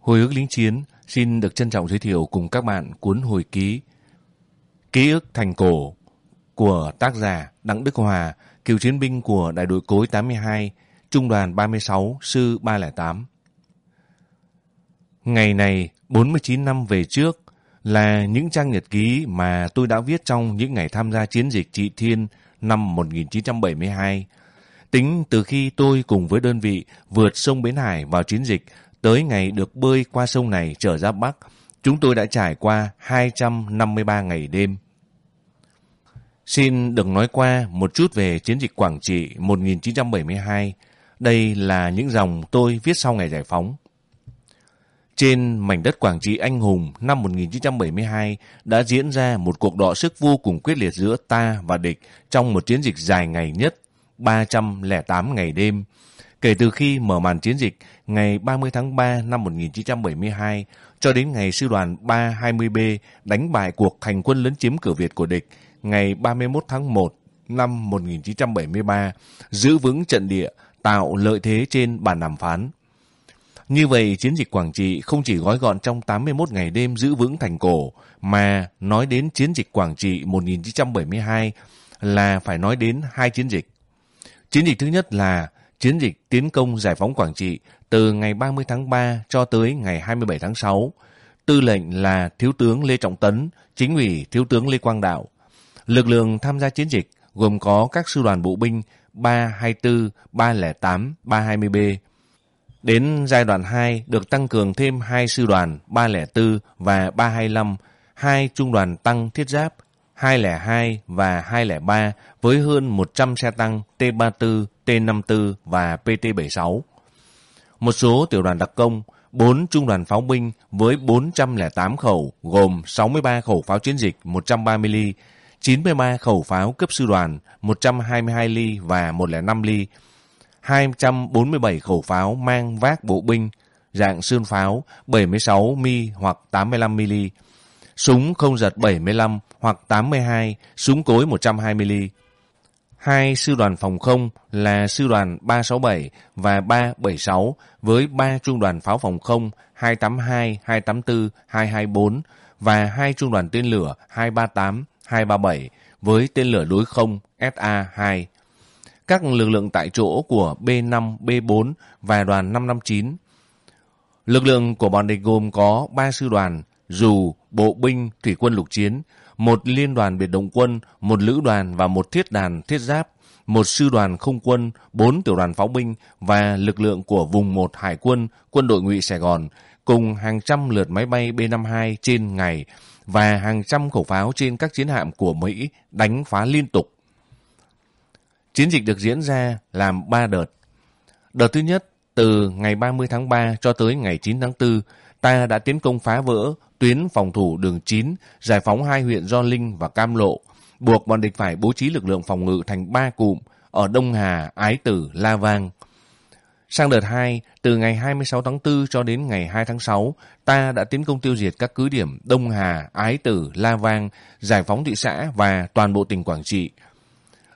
Hồi ức lính chiến xin được trân trọng giới thiệu cùng các bạn cuốn hồi ký Ký ức thành cổ của tác giả Đặng Đức Hòa, cựu chiến binh của đại đội cối 82, trung đoàn 36, sư 308. Ngày này, 49 năm về trước, là những trang nhật ký mà tôi đã viết trong những ngày tham gia chiến dịch Trị Thiên năm 1972. Tính từ khi tôi cùng với đơn vị vượt sông Bến Hải vào chiến dịch tới ngày được bơi qua sông này trở ra Bắc, chúng tôi đã trải qua 253 ngày đêm. Xin được nói qua một chút về chiến dịch Quảng Trị 1972. Đây là những dòng tôi viết sau ngày giải phóng. Trên mảnh đất Quảng Trị anh hùng năm 1972 đã diễn ra một cuộc đọ sức vô cùng quyết liệt giữa ta và địch trong một chiến dịch dài ngày nhất, 308 ngày đêm. Kể từ khi mở màn chiến dịch ngày 30 tháng 3 năm 1972 cho đến ngày sư đoàn 320B đánh bại cuộc hành quân lấn chiếm cửa Việt của địch ngày 31 tháng 1 năm 1973, giữ vững trận địa, tạo lợi thế trên bàn đàm phán. Như vậy, chiến dịch Quảng Trị không chỉ gói gọn trong 81 ngày đêm giữ vững thành cổ, mà nói đến chiến dịch Quảng Trị 1972 là phải nói đến hai chiến dịch. Chiến dịch thứ nhất là chiến dịch tiến công giải phóng Quảng Trị từ ngày 30 tháng 3 cho tới ngày 27 tháng 6. Tư lệnh là Thiếu tướng Lê Trọng Tấn, chính ủy Thiếu tướng Lê Quang Đạo. Lực lượng tham gia chiến dịch gồm có các sư đoàn bộ binh 324, 308, 320B, Đến giai đoạn 2 được tăng cường thêm hai sư đoàn 304 và 325, hai trung đoàn tăng thiết giáp 202 và 203 với hơn 100 xe tăng T34, PT54 và PT76. Một số tiểu đoàn đặc công, 4 trung đoàn pháo binh với 408 khẩu gồm 63 khẩu pháo chiến dịch 130 ly, 93 khẩu pháo cấp sư đoàn 122 ly và 105 ly, 247 khẩu pháo mang vác bộ binh dạng sơn pháo 76 mi hoặc 85 mm, súng không giật 75 hoặc 82, súng cối 120 mm. Hai sư đoàn phòng không là sư đoàn 367 và 376 với ba trung đoàn pháo phòng không 282, 284, 224 và hai trung đoàn tên lửa 238, 237 với tên lửa đối không SA-2 các lực lượng tại chỗ của B5, B4 và đoàn 559. Lực lượng của bọn địch gồm có 3 sư đoàn, dù, bộ binh, thủy quân lục chiến, một liên đoàn biệt động quân, một lữ đoàn và một thiết đàn thiết giáp, một sư đoàn không quân, bốn tiểu đoàn pháo binh và lực lượng của vùng 1 Hải quân, quân đội ngụy Sài Gòn, cùng hàng trăm lượt máy bay B-52 trên ngày và hàng trăm khẩu pháo trên các chiến hạm của Mỹ đánh phá liên tục Chiến dịch được diễn ra làm 3 đợt. Đợt thứ nhất, từ ngày 30 tháng 3 cho tới ngày 9 tháng 4, ta đã tiến công phá vỡ tuyến phòng thủ đường 9, giải phóng hai huyện Do Linh và Cam Lộ, buộc bọn địch phải bố trí lực lượng phòng ngự thành ba cụm ở Đông Hà, Ái Tử, La Vang. Sang đợt 2, từ ngày 26 tháng 4 cho đến ngày 2 tháng 6, ta đã tiến công tiêu diệt các cứ điểm Đông Hà, Ái Tử, La Vang, giải phóng thị xã và toàn bộ tỉnh Quảng Trị,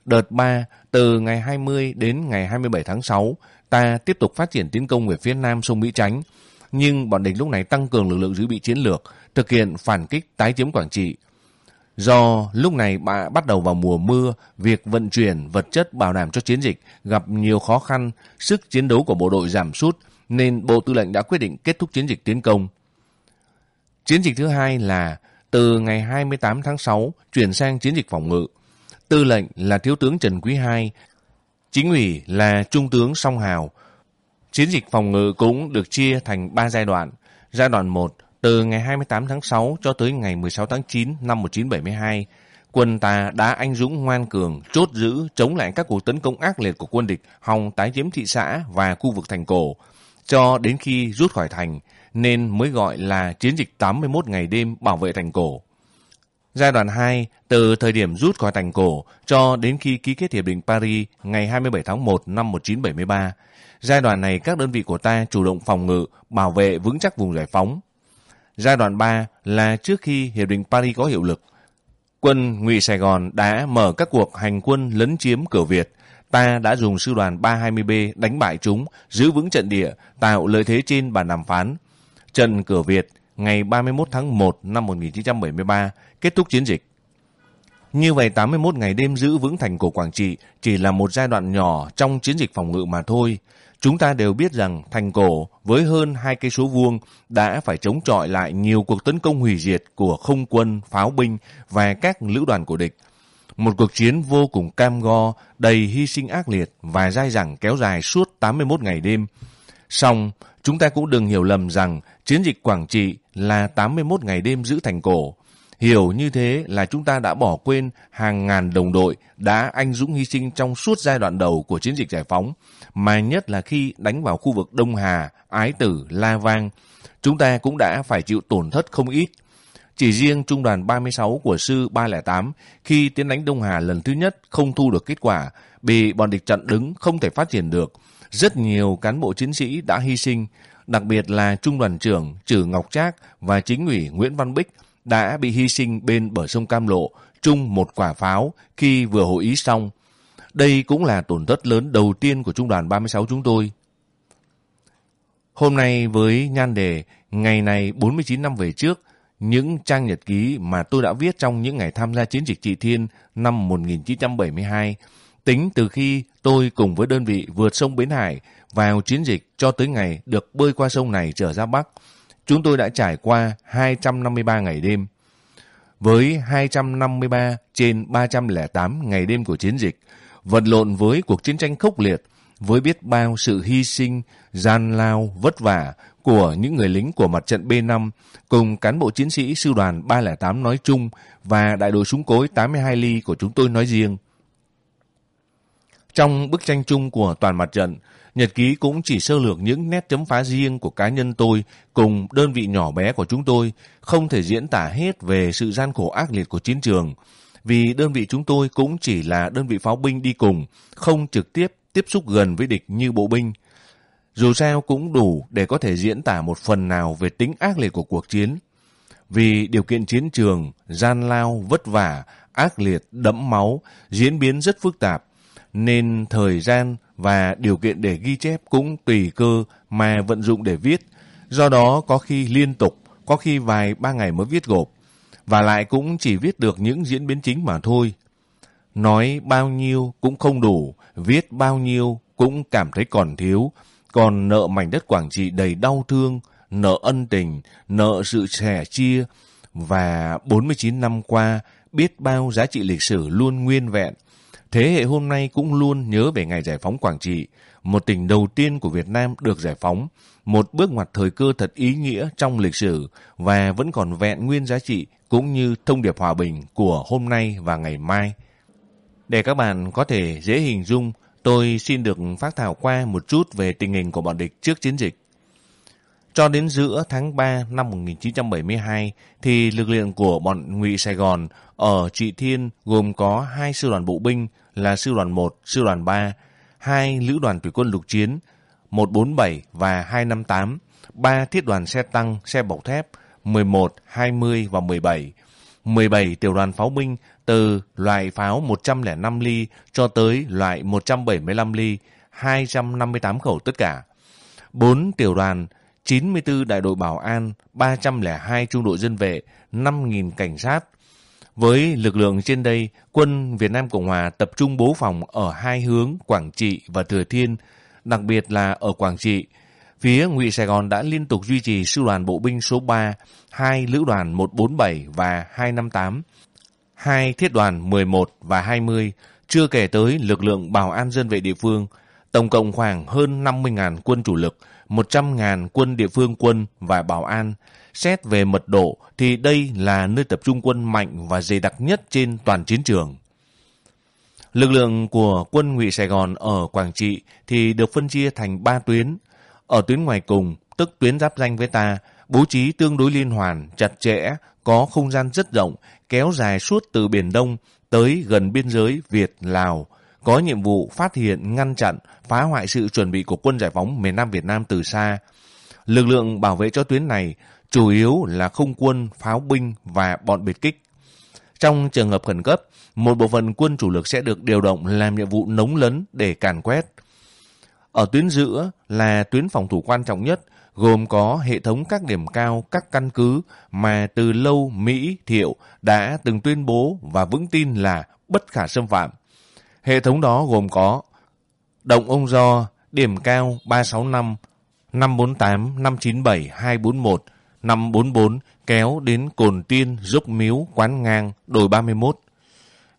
Đợt 3, từ ngày 20 đến ngày 27 tháng 6, ta tiếp tục phát triển tiến công về phía nam sông Mỹ Chánh, nhưng bọn địch lúc này tăng cường lực lượng dự bị chiến lược, thực hiện phản kích tái chiếm Quảng Trị. Do lúc này bà bắt đầu vào mùa mưa, việc vận chuyển vật chất bảo đảm cho chiến dịch gặp nhiều khó khăn, sức chiến đấu của bộ đội giảm sút, nên Bộ Tư lệnh đã quyết định kết thúc chiến dịch tiến công. Chiến dịch thứ hai là từ ngày 28 tháng 6 chuyển sang chiến dịch phòng ngự tư lệnh là thiếu tướng Trần Quý II, chính ủy là trung tướng Song Hào. Chiến dịch phòng ngự cũng được chia thành 3 giai đoạn. Giai đoạn 1 từ ngày 28 tháng 6 cho tới ngày 16 tháng 9 năm 1972, quân ta đã anh dũng ngoan cường, chốt giữ, chống lại các cuộc tấn công ác liệt của quân địch, hòng tái chiếm thị xã và khu vực thành cổ, cho đến khi rút khỏi thành, nên mới gọi là chiến dịch 81 ngày đêm bảo vệ thành cổ. Giai đoạn 2, từ thời điểm rút khỏi thành cổ cho đến khi ký kết Hiệp định Paris ngày 27 tháng 1 năm 1973. Giai đoạn này các đơn vị của ta chủ động phòng ngự, bảo vệ vững chắc vùng giải phóng. Giai đoạn 3 là trước khi Hiệp định Paris có hiệu lực. Quân ngụy Sài Gòn đã mở các cuộc hành quân lấn chiếm cửa Việt. Ta đã dùng sư đoàn 320B đánh bại chúng, giữ vững trận địa, tạo lợi thế trên bàn đàm phán. trận cửa Việt ngày 31 tháng 1 năm 1973 kết thúc chiến dịch. Như vậy 81 ngày đêm giữ vững thành cổ Quảng Trị chỉ là một giai đoạn nhỏ trong chiến dịch phòng ngự mà thôi. Chúng ta đều biết rằng thành cổ với hơn hai cây số vuông đã phải chống chọi lại nhiều cuộc tấn công hủy diệt của không quân, pháo binh và các lữ đoàn của địch. Một cuộc chiến vô cùng cam go, đầy hy sinh ác liệt và dai dẳng kéo dài suốt 81 ngày đêm. Song, chúng ta cũng đừng hiểu lầm rằng chiến dịch Quảng Trị là 81 ngày đêm giữ thành cổ. Hiểu như thế là chúng ta đã bỏ quên hàng ngàn đồng đội đã anh dũng hy sinh trong suốt giai đoạn đầu của chiến dịch giải phóng, mà nhất là khi đánh vào khu vực Đông Hà, Ái Tử, La Vang, chúng ta cũng đã phải chịu tổn thất không ít. Chỉ riêng trung đoàn 36 của sư 308 khi tiến đánh Đông Hà lần thứ nhất không thu được kết quả, bị bọn địch chặn đứng không thể phát triển được. Rất nhiều cán bộ chiến sĩ đã hy sinh, đặc biệt là trung đoàn trưởng Trử Ngọc Trác và chính ủy Nguyễn Văn Bích đã bị hy sinh bên bờ sông Cam Lộ chung một quả pháo khi vừa hội ý xong. Đây cũng là tổn thất lớn đầu tiên của trung đoàn 36 chúng tôi. Hôm nay với nhan đề Ngày này 49 năm về trước, những trang nhật ký mà tôi đã viết trong những ngày tham gia chiến dịch Trị Thiên năm 1972, tính từ khi tôi cùng với đơn vị vượt sông Bến Hải vào chiến dịch cho tới ngày được bơi qua sông này trở ra Bắc, chúng tôi đã trải qua 253 ngày đêm. Với 253 trên 308 ngày đêm của chiến dịch, vật lộn với cuộc chiến tranh khốc liệt, với biết bao sự hy sinh, gian lao, vất vả của những người lính của mặt trận B5 cùng cán bộ chiến sĩ sư đoàn 308 nói chung và đại đội súng cối 82 ly của chúng tôi nói riêng. Trong bức tranh chung của toàn mặt trận, Nhật ký cũng chỉ sơ lược những nét chấm phá riêng của cá nhân tôi cùng đơn vị nhỏ bé của chúng tôi, không thể diễn tả hết về sự gian khổ ác liệt của chiến trường. Vì đơn vị chúng tôi cũng chỉ là đơn vị pháo binh đi cùng, không trực tiếp tiếp xúc gần với địch như bộ binh. Dù sao cũng đủ để có thể diễn tả một phần nào về tính ác liệt của cuộc chiến. Vì điều kiện chiến trường, gian lao, vất vả, ác liệt, đẫm máu, diễn biến rất phức tạp, nên thời gian và điều kiện để ghi chép cũng tùy cơ mà vận dụng để viết. Do đó có khi liên tục, có khi vài ba ngày mới viết gộp, và lại cũng chỉ viết được những diễn biến chính mà thôi. Nói bao nhiêu cũng không đủ, viết bao nhiêu cũng cảm thấy còn thiếu, còn nợ mảnh đất Quảng Trị đầy đau thương, nợ ân tình, nợ sự sẻ chia, và 49 năm qua biết bao giá trị lịch sử luôn nguyên vẹn, Thế hệ hôm nay cũng luôn nhớ về ngày giải phóng Quảng Trị, một tỉnh đầu tiên của Việt Nam được giải phóng, một bước ngoặt thời cơ thật ý nghĩa trong lịch sử và vẫn còn vẹn nguyên giá trị cũng như thông điệp hòa bình của hôm nay và ngày mai. Để các bạn có thể dễ hình dung, tôi xin được phát thảo qua một chút về tình hình của bọn địch trước chiến dịch. Cho đến giữa tháng 3 năm 1972 thì lực lượng của bọn Ngụy Sài Gòn ở Trị Thiên gồm có hai sư đoàn bộ binh là sư đoàn 1, sư đoàn 3, hai lữ đoàn thủy quân lục chiến 147 và 258, ba thiết đoàn xe tăng, xe bọc thép 11, 20 và 17, 17 tiểu đoàn pháo binh từ loại pháo 105 ly cho tới loại 175 ly, 258 khẩu tất cả. 4 tiểu đoàn 94 đại đội bảo an, 302 trung đội dân vệ, 5.000 cảnh sát. Với lực lượng trên đây, quân Việt Nam Cộng Hòa tập trung bố phòng ở hai hướng Quảng Trị và Thừa Thiên, đặc biệt là ở Quảng Trị. Phía Ngụy Sài Gòn đã liên tục duy trì sư đoàn bộ binh số 3, 2 lữ đoàn 147 và 258, 2 thiết đoàn 11 và 20, chưa kể tới lực lượng bảo an dân vệ địa phương, tổng cộng khoảng hơn 50.000 quân chủ lực, 100.000 quân địa phương quân và bảo an. Xét về mật độ thì đây là nơi tập trung quân mạnh và dày đặc nhất trên toàn chiến trường. Lực lượng của quân ngụy Sài Gòn ở Quảng Trị thì được phân chia thành 3 tuyến. Ở tuyến ngoài cùng, tức tuyến giáp danh với ta, bố trí tương đối liên hoàn, chặt chẽ, có không gian rất rộng, kéo dài suốt từ Biển Đông tới gần biên giới Việt-Lào, có nhiệm vụ phát hiện, ngăn chặn, phá hoại sự chuẩn bị của quân giải phóng miền Nam Việt Nam từ xa. Lực lượng bảo vệ cho tuyến này chủ yếu là không quân, pháo binh và bọn biệt kích. Trong trường hợp khẩn cấp, một bộ phận quân chủ lực sẽ được điều động làm nhiệm vụ nống lấn để càn quét. Ở tuyến giữa là tuyến phòng thủ quan trọng nhất, gồm có hệ thống các điểm cao, các căn cứ mà từ lâu Mỹ, Thiệu đã từng tuyên bố và vững tin là bất khả xâm phạm. Hệ thống đó gồm có Động Ông Do, điểm cao 365, 548, 597, 241, 544 kéo đến Cồn Tiên, Dốc Miếu, Quán Ngang, đồi 31.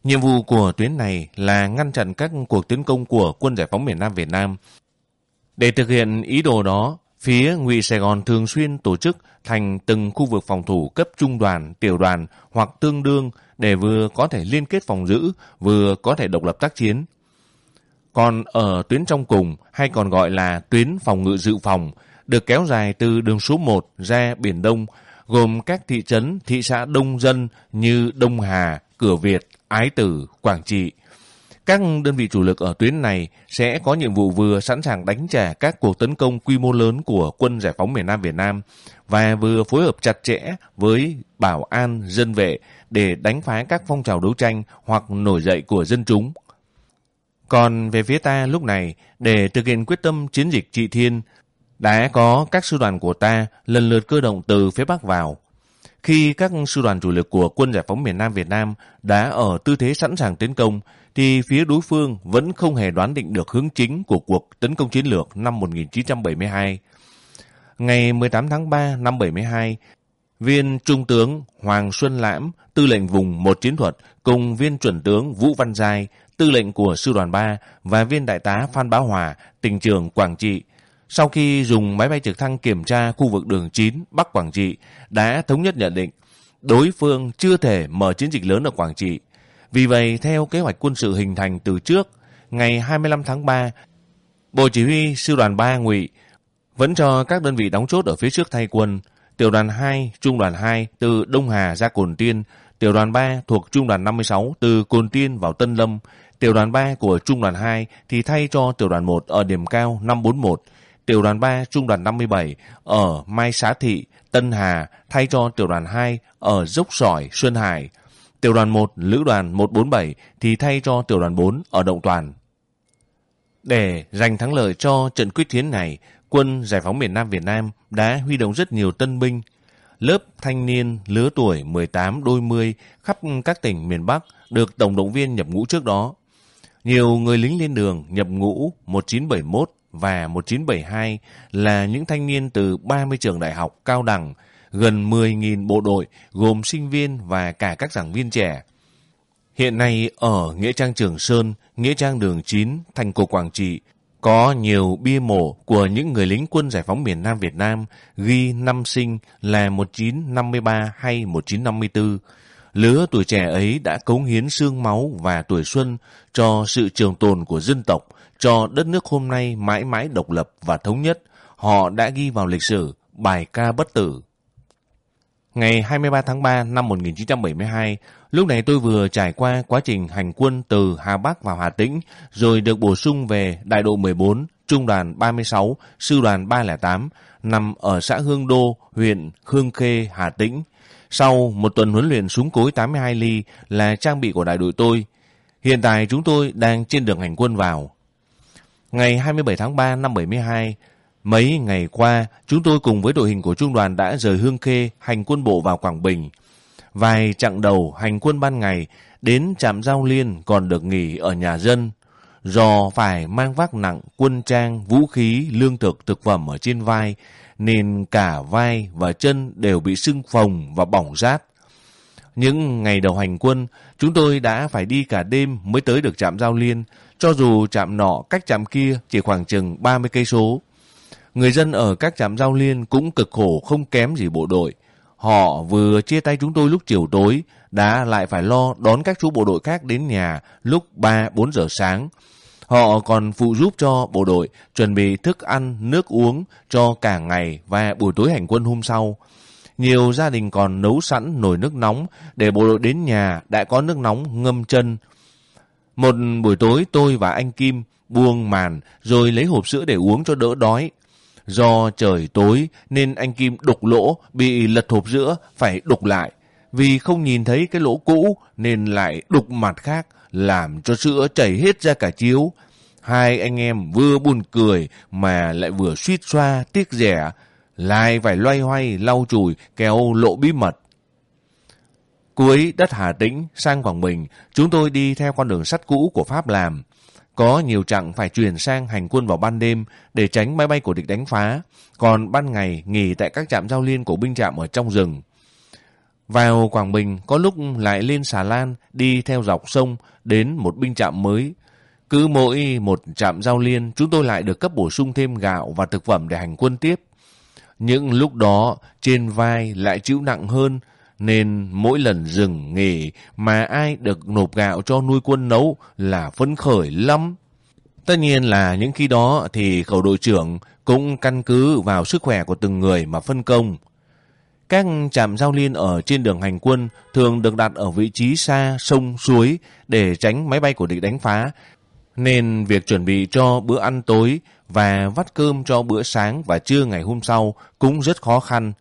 Nhiệm vụ của tuyến này là ngăn chặn các cuộc tấn công của quân giải phóng miền Nam Việt Nam. Để thực hiện ý đồ đó, phía Ngụy Sài Gòn thường xuyên tổ chức thành từng khu vực phòng thủ cấp trung đoàn, tiểu đoàn hoặc tương đương để vừa có thể liên kết phòng giữ, vừa có thể độc lập tác chiến. Còn ở tuyến trong cùng, hay còn gọi là tuyến phòng ngự dự phòng, được kéo dài từ đường số 1 ra Biển Đông, gồm các thị trấn, thị xã đông dân như Đông Hà, Cửa Việt, Ái Tử, Quảng Trị. Các đơn vị chủ lực ở tuyến này sẽ có nhiệm vụ vừa sẵn sàng đánh trả các cuộc tấn công quy mô lớn của quân giải phóng miền Nam Việt Nam và vừa phối hợp chặt chẽ với bảo an dân vệ để đánh phá các phong trào đấu tranh hoặc nổi dậy của dân chúng. Còn về phía ta lúc này, để thực hiện quyết tâm chiến dịch trị thiên, đã có các sư đoàn của ta lần lượt cơ động từ phía Bắc vào. Khi các sư đoàn chủ lực của quân giải phóng miền Nam Việt Nam đã ở tư thế sẵn sàng tấn công, thì phía đối phương vẫn không hề đoán định được hướng chính của cuộc tấn công chiến lược năm 1972. Ngày 18 tháng 3 năm 72, viên Trung tướng Hoàng Xuân Lãm, tư lệnh vùng một chiến thuật, cùng viên chuẩn tướng Vũ Văn Giai, tư lệnh của sư đoàn 3 và viên đại tá Phan Bá Hòa, tỉnh trường Quảng Trị, sau khi dùng máy bay trực thăng kiểm tra khu vực đường 9 Bắc Quảng Trị, đã thống nhất nhận định đối phương chưa thể mở chiến dịch lớn ở Quảng Trị. Vì vậy, theo kế hoạch quân sự hình thành từ trước, ngày 25 tháng 3, Bộ Chỉ huy Sư đoàn 3 Ngụy vẫn cho các đơn vị đóng chốt ở phía trước thay quân. Tiểu đoàn 2, Trung đoàn 2 từ Đông Hà ra Cồn Tiên, Tiểu đoàn 3 thuộc Trung đoàn 56 từ Cồn Tiên vào Tân Lâm, Tiểu đoàn 3 của Trung đoàn 2 thì thay cho Tiểu đoàn 1 ở điểm cao 541, tiểu đoàn 3 trung đoàn 57 ở Mai Xá Thị, Tân Hà thay cho tiểu đoàn 2 ở Dốc Sỏi, Xuân Hải. Tiểu đoàn 1, lữ đoàn 147 thì thay cho tiểu đoàn 4 ở Động Toàn. Để giành thắng lợi cho trận quyết chiến này, quân giải phóng miền Nam Việt Nam đã huy động rất nhiều tân binh. Lớp thanh niên lứa tuổi 18 đôi mươi khắp các tỉnh miền Bắc được tổng động viên nhập ngũ trước đó. Nhiều người lính lên đường nhập ngũ 1971 và 1972 là những thanh niên từ 30 trường đại học cao đẳng, gần 10.000 bộ đội gồm sinh viên và cả các giảng viên trẻ. Hiện nay ở Nghĩa Trang Trường Sơn, Nghĩa Trang Đường 9, thành cổ Quảng Trị, có nhiều bia mộ của những người lính quân giải phóng miền Nam Việt Nam ghi năm sinh là 1953 hay 1954. Lứa tuổi trẻ ấy đã cống hiến xương máu và tuổi xuân cho sự trường tồn của dân tộc, cho đất nước hôm nay mãi mãi độc lập và thống nhất, họ đã ghi vào lịch sử bài ca bất tử. Ngày 23 tháng 3 năm 1972, lúc này tôi vừa trải qua quá trình hành quân từ Hà Bắc vào Hà Tĩnh, rồi được bổ sung về Đại độ 14, Trung đoàn 36, Sư đoàn 308, nằm ở xã Hương Đô, huyện Hương Khê, Hà Tĩnh. Sau một tuần huấn luyện súng cối 82 ly là trang bị của đại đội tôi, hiện tại chúng tôi đang trên đường hành quân vào. Ngày 27 tháng 3 năm 72, mấy ngày qua, chúng tôi cùng với đội hình của trung đoàn đã rời Hương Khê hành quân bộ vào Quảng Bình. Vài chặng đầu hành quân ban ngày đến trạm giao liên còn được nghỉ ở nhà dân. Do phải mang vác nặng quân trang, vũ khí, lương thực, thực phẩm ở trên vai, nên cả vai và chân đều bị sưng phồng và bỏng rát. Những ngày đầu hành quân, chúng tôi đã phải đi cả đêm mới tới được trạm giao liên, cho dù trạm nọ cách trạm kia chỉ khoảng chừng 30 cây số. Người dân ở các trạm giao liên cũng cực khổ không kém gì bộ đội. Họ vừa chia tay chúng tôi lúc chiều tối, đã lại phải lo đón các chú bộ đội khác đến nhà lúc 3-4 giờ sáng. Họ còn phụ giúp cho bộ đội chuẩn bị thức ăn, nước uống cho cả ngày và buổi tối hành quân hôm sau. Nhiều gia đình còn nấu sẵn nồi nước nóng để bộ đội đến nhà đã có nước nóng ngâm chân. Một buổi tối tôi và anh Kim buông màn rồi lấy hộp sữa để uống cho đỡ đói. Do trời tối nên anh Kim đục lỗ bị lật hộp sữa phải đục lại. Vì không nhìn thấy cái lỗ cũ nên lại đục mặt khác làm cho sữa chảy hết ra cả chiếu. Hai anh em vừa buồn cười mà lại vừa suýt xoa tiếc rẻ lại phải loay hoay lau chùi kéo lộ bí mật. Cuối đất Hà Tĩnh sang Quảng Bình, chúng tôi đi theo con đường sắt cũ của Pháp làm. Có nhiều chặng phải chuyển sang hành quân vào ban đêm để tránh máy bay của địch đánh phá, còn ban ngày nghỉ tại các trạm giao liên của binh trạm ở trong rừng. Vào Quảng Bình có lúc lại lên xà lan đi theo dọc sông đến một binh trạm mới. Cứ mỗi một trạm giao liên chúng tôi lại được cấp bổ sung thêm gạo và thực phẩm để hành quân tiếp. Những lúc đó trên vai lại chịu nặng hơn nên mỗi lần dừng nghỉ mà ai được nộp gạo cho nuôi quân nấu là phấn khởi lắm. Tất nhiên là những khi đó thì khẩu đội trưởng cũng căn cứ vào sức khỏe của từng người mà phân công. Các trạm giao liên ở trên đường hành quân thường được đặt ở vị trí xa sông suối để tránh máy bay của địch đánh phá, nên việc chuẩn bị cho bữa ăn tối và vắt cơm cho bữa sáng và trưa ngày hôm sau cũng rất khó khăn.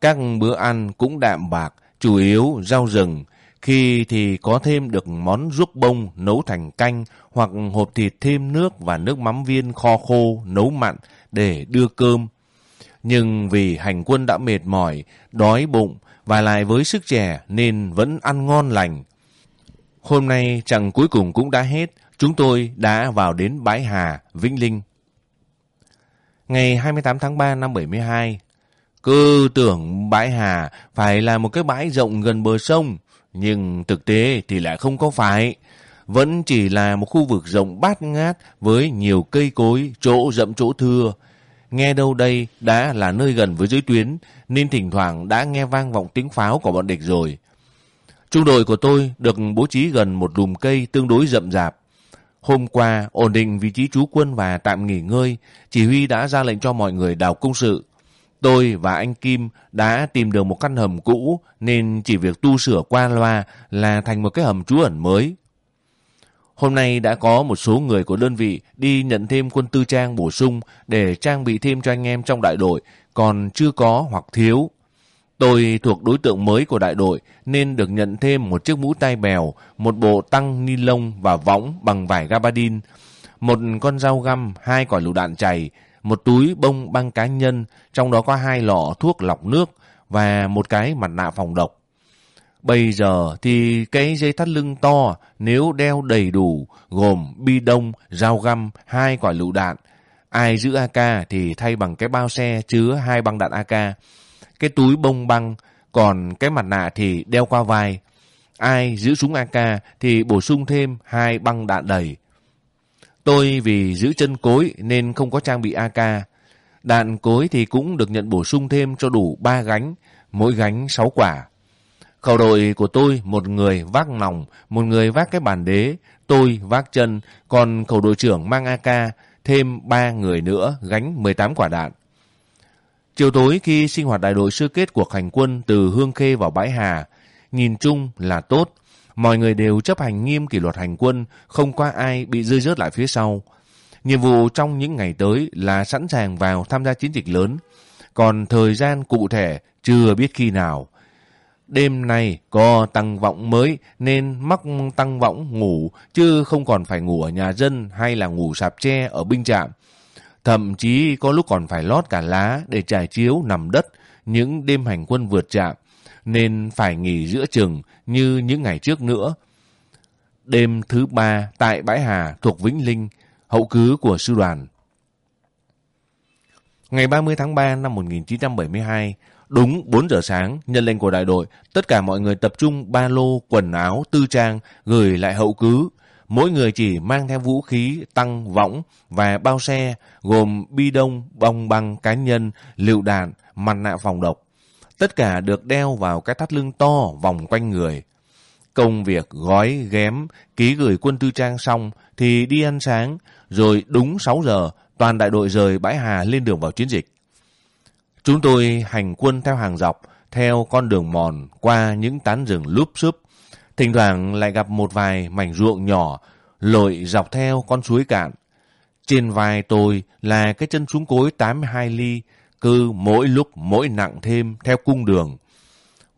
Các bữa ăn cũng đạm bạc, chủ yếu rau rừng, khi thì có thêm được món ruốc bông nấu thành canh hoặc hộp thịt thêm nước và nước mắm viên kho khô nấu mặn để đưa cơm. Nhưng vì hành quân đã mệt mỏi, đói bụng và lại với sức trẻ nên vẫn ăn ngon lành. Hôm nay chẳng cuối cùng cũng đã hết, chúng tôi đã vào đến bãi Hà, Vĩnh Linh. Ngày 28 tháng 3 năm 72, cứ tưởng bãi Hà phải là một cái bãi rộng gần bờ sông, nhưng thực tế thì lại không có phải. Vẫn chỉ là một khu vực rộng bát ngát với nhiều cây cối, chỗ rậm chỗ thưa. Nghe đâu đây đã là nơi gần với dưới tuyến, nên thỉnh thoảng đã nghe vang vọng tiếng pháo của bọn địch rồi. Trung đội của tôi được bố trí gần một lùm cây tương đối rậm rạp. Hôm qua, ổn định vị trí trú quân và tạm nghỉ ngơi, chỉ huy đã ra lệnh cho mọi người đào công sự. Tôi và anh Kim đã tìm được một căn hầm cũ nên chỉ việc tu sửa qua loa là thành một cái hầm trú ẩn mới. Hôm nay đã có một số người của đơn vị đi nhận thêm quân tư trang bổ sung để trang bị thêm cho anh em trong đại đội, còn chưa có hoặc thiếu. Tôi thuộc đối tượng mới của đại đội nên được nhận thêm một chiếc mũ tai bèo, một bộ tăng ni lông và võng bằng vải gabardine, một con dao găm, hai quả lựu đạn chày, một túi bông băng cá nhân, trong đó có hai lọ thuốc lọc nước và một cái mặt nạ phòng độc. Bây giờ thì cái dây thắt lưng to nếu đeo đầy đủ gồm bi đông, dao găm, hai quả lựu đạn. Ai giữ AK thì thay bằng cái bao xe chứa hai băng đạn AK. Cái túi bông băng, còn cái mặt nạ thì đeo qua vai. Ai giữ súng AK thì bổ sung thêm hai băng đạn đầy. Tôi vì giữ chân cối nên không có trang bị AK. Đạn cối thì cũng được nhận bổ sung thêm cho đủ 3 gánh, mỗi gánh 6 quả. Khẩu đội của tôi một người vác nòng, một người vác cái bàn đế, tôi vác chân, còn khẩu đội trưởng mang AK, thêm 3 người nữa gánh 18 quả đạn. Chiều tối khi sinh hoạt đại đội sơ kết cuộc hành quân từ Hương Khê vào Bãi Hà, nhìn chung là tốt, mọi người đều chấp hành nghiêm kỷ luật hành quân, không có ai bị rơi rớt lại phía sau. Nhiệm vụ trong những ngày tới là sẵn sàng vào tham gia chiến dịch lớn, còn thời gian cụ thể chưa biết khi nào. Đêm nay có tăng vọng mới nên mắc tăng vọng ngủ chứ không còn phải ngủ ở nhà dân hay là ngủ sạp tre ở binh trạm. Thậm chí có lúc còn phải lót cả lá để trải chiếu nằm đất những đêm hành quân vượt trạm nên phải nghỉ giữa chừng như những ngày trước nữa. Đêm thứ ba tại Bãi Hà thuộc Vĩnh Linh, hậu cứ của sư đoàn. Ngày 30 tháng 3 năm 1972, đúng 4 giờ sáng, nhân lệnh của đại đội, tất cả mọi người tập trung ba lô, quần áo, tư trang, gửi lại hậu cứ. Mỗi người chỉ mang theo vũ khí, tăng, võng và bao xe, gồm bi đông, bong băng, cá nhân, lựu đạn, mặt nạ phòng độc. Tất cả được đeo vào cái thắt lưng to vòng quanh người. Công việc gói, ghém, ký gửi quân tư trang xong thì đi ăn sáng, rồi đúng 6 giờ toàn đại đội rời bãi Hà lên đường vào chiến dịch. Chúng tôi hành quân theo hàng dọc, theo con đường mòn qua những tán rừng lúp xúp. Thỉnh thoảng lại gặp một vài mảnh ruộng nhỏ, lội dọc theo con suối cạn. Trên vai tôi là cái chân súng cối 82 ly, cứ mỗi lúc mỗi nặng thêm theo cung đường.